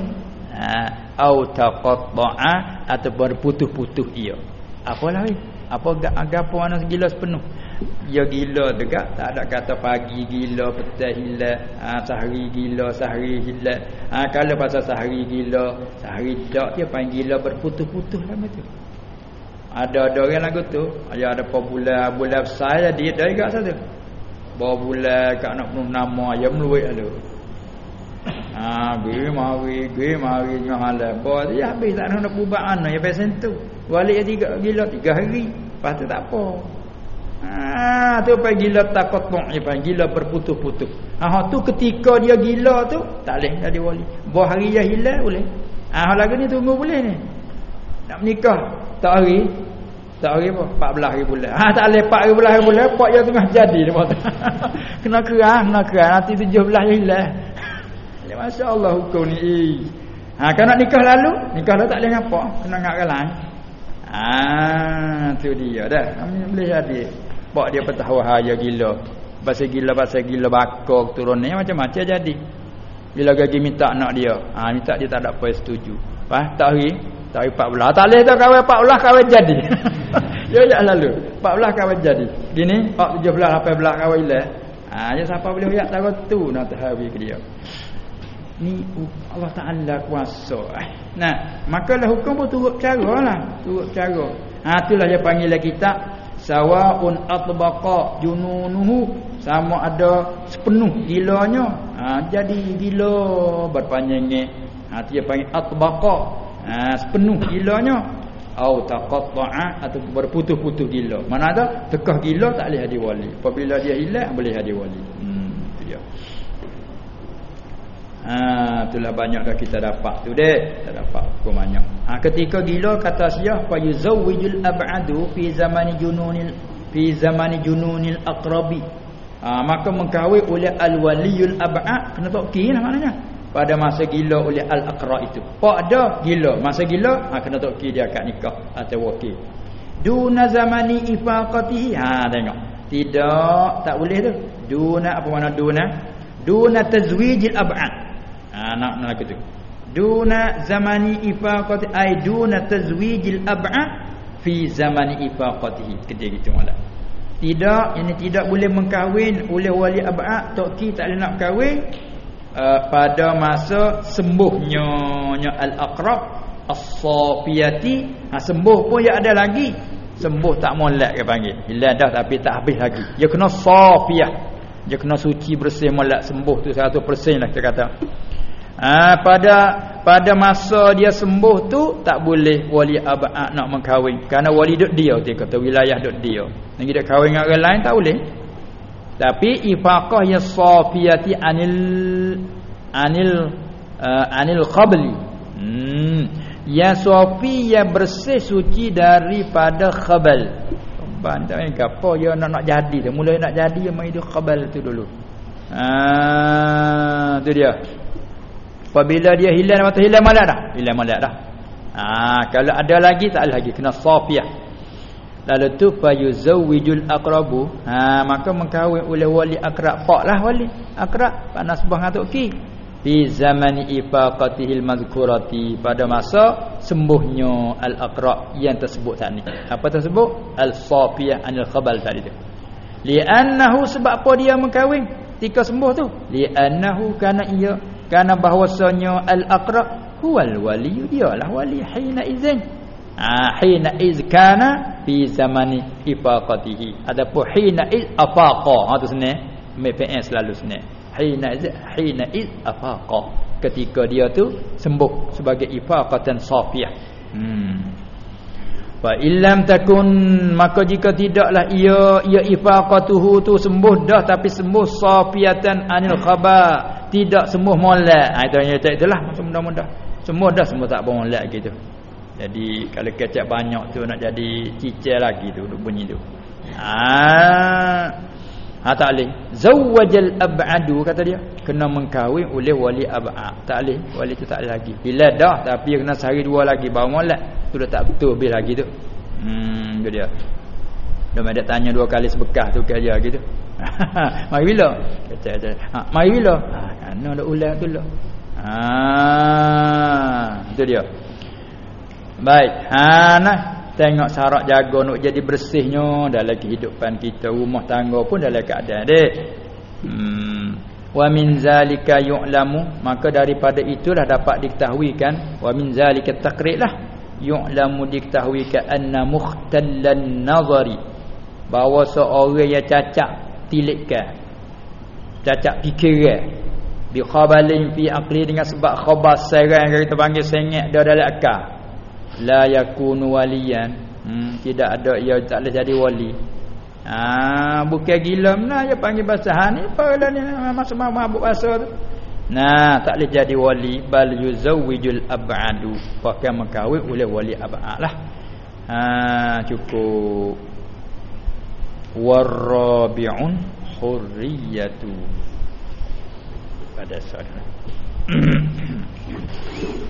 uh, au taqatta'a atau berputus-putus ia. Apalah ni apa agapo mana gila sepenuh? Ya gila juga tak ada kata pagi gila petang hilal ha, sehari gila sehari hilal ha, kalau pasal sehari gila sehari tak dia panggil gila berputus-putus betul ada ada orang lagu tu ada ada apa bulan saya dia dah ingat satu. Bawa bulan kat nak penuh nama ayam meluik ada. Ha gue mari gue mari nyahala bawa dia habis tak nak bubat ana ya pesen tu. Balik tiga gila tiga hari. Lepas tu tak apa. Ha tu apa gila takut pun ya gila berputus-putus. Ha tu ketika dia gila tu tak boleh jadi wali bawa hari ya hilang boleh. Ha lagu ni tunggu boleh ni? Nak menikah tak hari? Tak hari apa? 14 hari bulan. Ha tak leh 4 hari bulan hari bulan pak yang tengah jadi dia kata kena kerah kena kerah nanti 17 hari hilang. Ya masya-Allah hukum ni ha kan nak nikah lalu nikah dah tak leh apa kena ngak kalah ha tu dia dah. Kami boleh jadi. Pak dia petah wahaya gila. Pasal gila pasal gila bakok turun ni macam-macam jadi. Bila gaji minta anak dia ha minta dia tak ada apa setuju. Faham? Tak hari hari 14 Tak boleh tak kahwin 14 kahwin jadi Ya ya lalu 14 kahwin jadi Gini 17 18 kahwin lah Ha ya siapa boleh lihat tahu tu nak tahwi ke dia. Ni Allah Taala kuasa. Eh. Nah, makalah hukum pun turut cara lah, turut cara. Ha itulah dia panggil kita sawaun atbaqa jununuhu sama ada sepenuh gilanya. Ha jadi gila berpanjangnya. Ha dia panggil atbaqa ha, sepenuh gilanya au taqatta'a atau berputus-putus gila mana ada tekah gila tak boleh hadir wali apabila dia hilang boleh hadir wali hmm tu dia ha itulah banyak dah kita dapat tu dek. Kita dapat hukum banyak. Ha, ketika gila kata siah fa yuzawwijul ab'adu fi zamani jununil fi zamani jununil aqrabi. Ha, maka mengkahwin oleh al-waliyul ab'ad kena tak kira maknanya. Pada masa gila oleh al-aqra itu. Pada gila, masa gila ha, kena kira dia akad nikah atau wakil. Duna zamani ifaqatihi. Ha tengok. Tidak, tak boleh tu. Duna apa makna duna? Duna tazwijil ab'ad. Ha nak nak gitu. Duna zamani ifaqati ai duna tazwijil ab'ad fi zamani ifaqatihi. Kedua gitu malah. Tidak, ini tidak boleh mengkahwin oleh wali ab'ad, toki tak boleh nak kahwin uh, pada masa sembuhnya al-aqrab as-safiyati. Ha sembuh pun ya ada lagi. Sembuh tak molek ke panggil. Hilang dah tapi tak habis lagi. Dia kena safiyah. Dia kena suci bersih molek. Sembuh tu 100% lah kita kata. Ha, pada pada masa dia sembuh tu tak boleh wali abad nak mengkahwin. Kerana wali duk dia dia kata wilayah duk dia. Nanti dia kahwin dengan orang lain tak boleh tapi ifaqah yang safiyati anil anil uh, anil qabli hmm Ya suafi yang bersih suci daripada khabal. Khabal tak main gapo ya nak nak jadi tu. Mula nak jadi dia main khabal tu dulu. Ah tu dia. Apabila dia hilang mata hilang malak dah. Hilang malak dah. Ah kalau ada lagi tak ada lagi kena safiyah. Lalu tu fa yuzawwijul aqrabu. Ha maka mengkahwin oleh wali akrab. Pak lah wali akrab panas bang atuk ki. Fi zamani ifaqatihil mazkurati. Pada masa sembuhnya al-aqra yang tersebut tadi. Apa tersebut? Al-safiyah anil khabal tadi tu. Li'annahu sebab apa dia mengkahwin ketika sembuh tu. Li'annahu kana ia kana bahwasanya al-aqra huwal dia lah wali hina izin ah hina iz kana fi zamani ifaqatihi. Adapun hina iz afaqa ha tu senang MPS selalu senang hina hina id afaqa. Ketika dia tu sembuh sebagai ifaqatan safiyah. Hmm. Fa illam takun maka jika tidaklah ia ia ifaqatuhu tu sembuh dah tapi sembuh safiyatan anil khaba tidak sembuh molek. Ha itu yang itulah. Mudah-mudah sembuh dah. Sembuh tak molek gitu jadi kalau kecap banyak tu nak jadi cicir lagi tu bunyi tu ah Ha tak boleh. Zawwajal ab'adu kata dia. Kena mengkahwin oleh wali ab'ad. Tak boleh. Wali tu tak lagi. Bila dah tapi kena sehari dua lagi baru molek. Tu dah tak betul habis lagi tu. Hmm tu dia. Dah ada tanya dua kali sebekah tu ke dia gitu. mari bila? Kata kata. Ha mari bila? Ha kena dah ulang tu lah. Ha tu dia. Baik. Ha nah. Tengok syarat jaga nak jadi bersihnya. Dalam kehidupan kita rumah tangga pun dalam keadaan dek. Hmm. Wa min zalika yu'lamu. Maka daripada itulah dapat diketahui kan? Wa min zalika taqri'lah yu'lamu diketahui ka anna mukhtallan nazari. Bahawa seorang yang cacat tilikkan cacat fikiran bi khabalin fi aqli dengan sebab khabar serang kita panggil sengit dia dalam akal la yakunu waliyan. Hmm, tidak ada ia tak boleh jadi wali. Ah bukan gila mana dia panggil bahasa ni apalah ni masuk mabuk bahasa tu. Nah tak boleh jadi wali bal yuzawwijul ab'adu. Pakai mengkahwin oleh wali ab'ad lah. Ha cukup. Warabi'un hurriyatu. Pada saat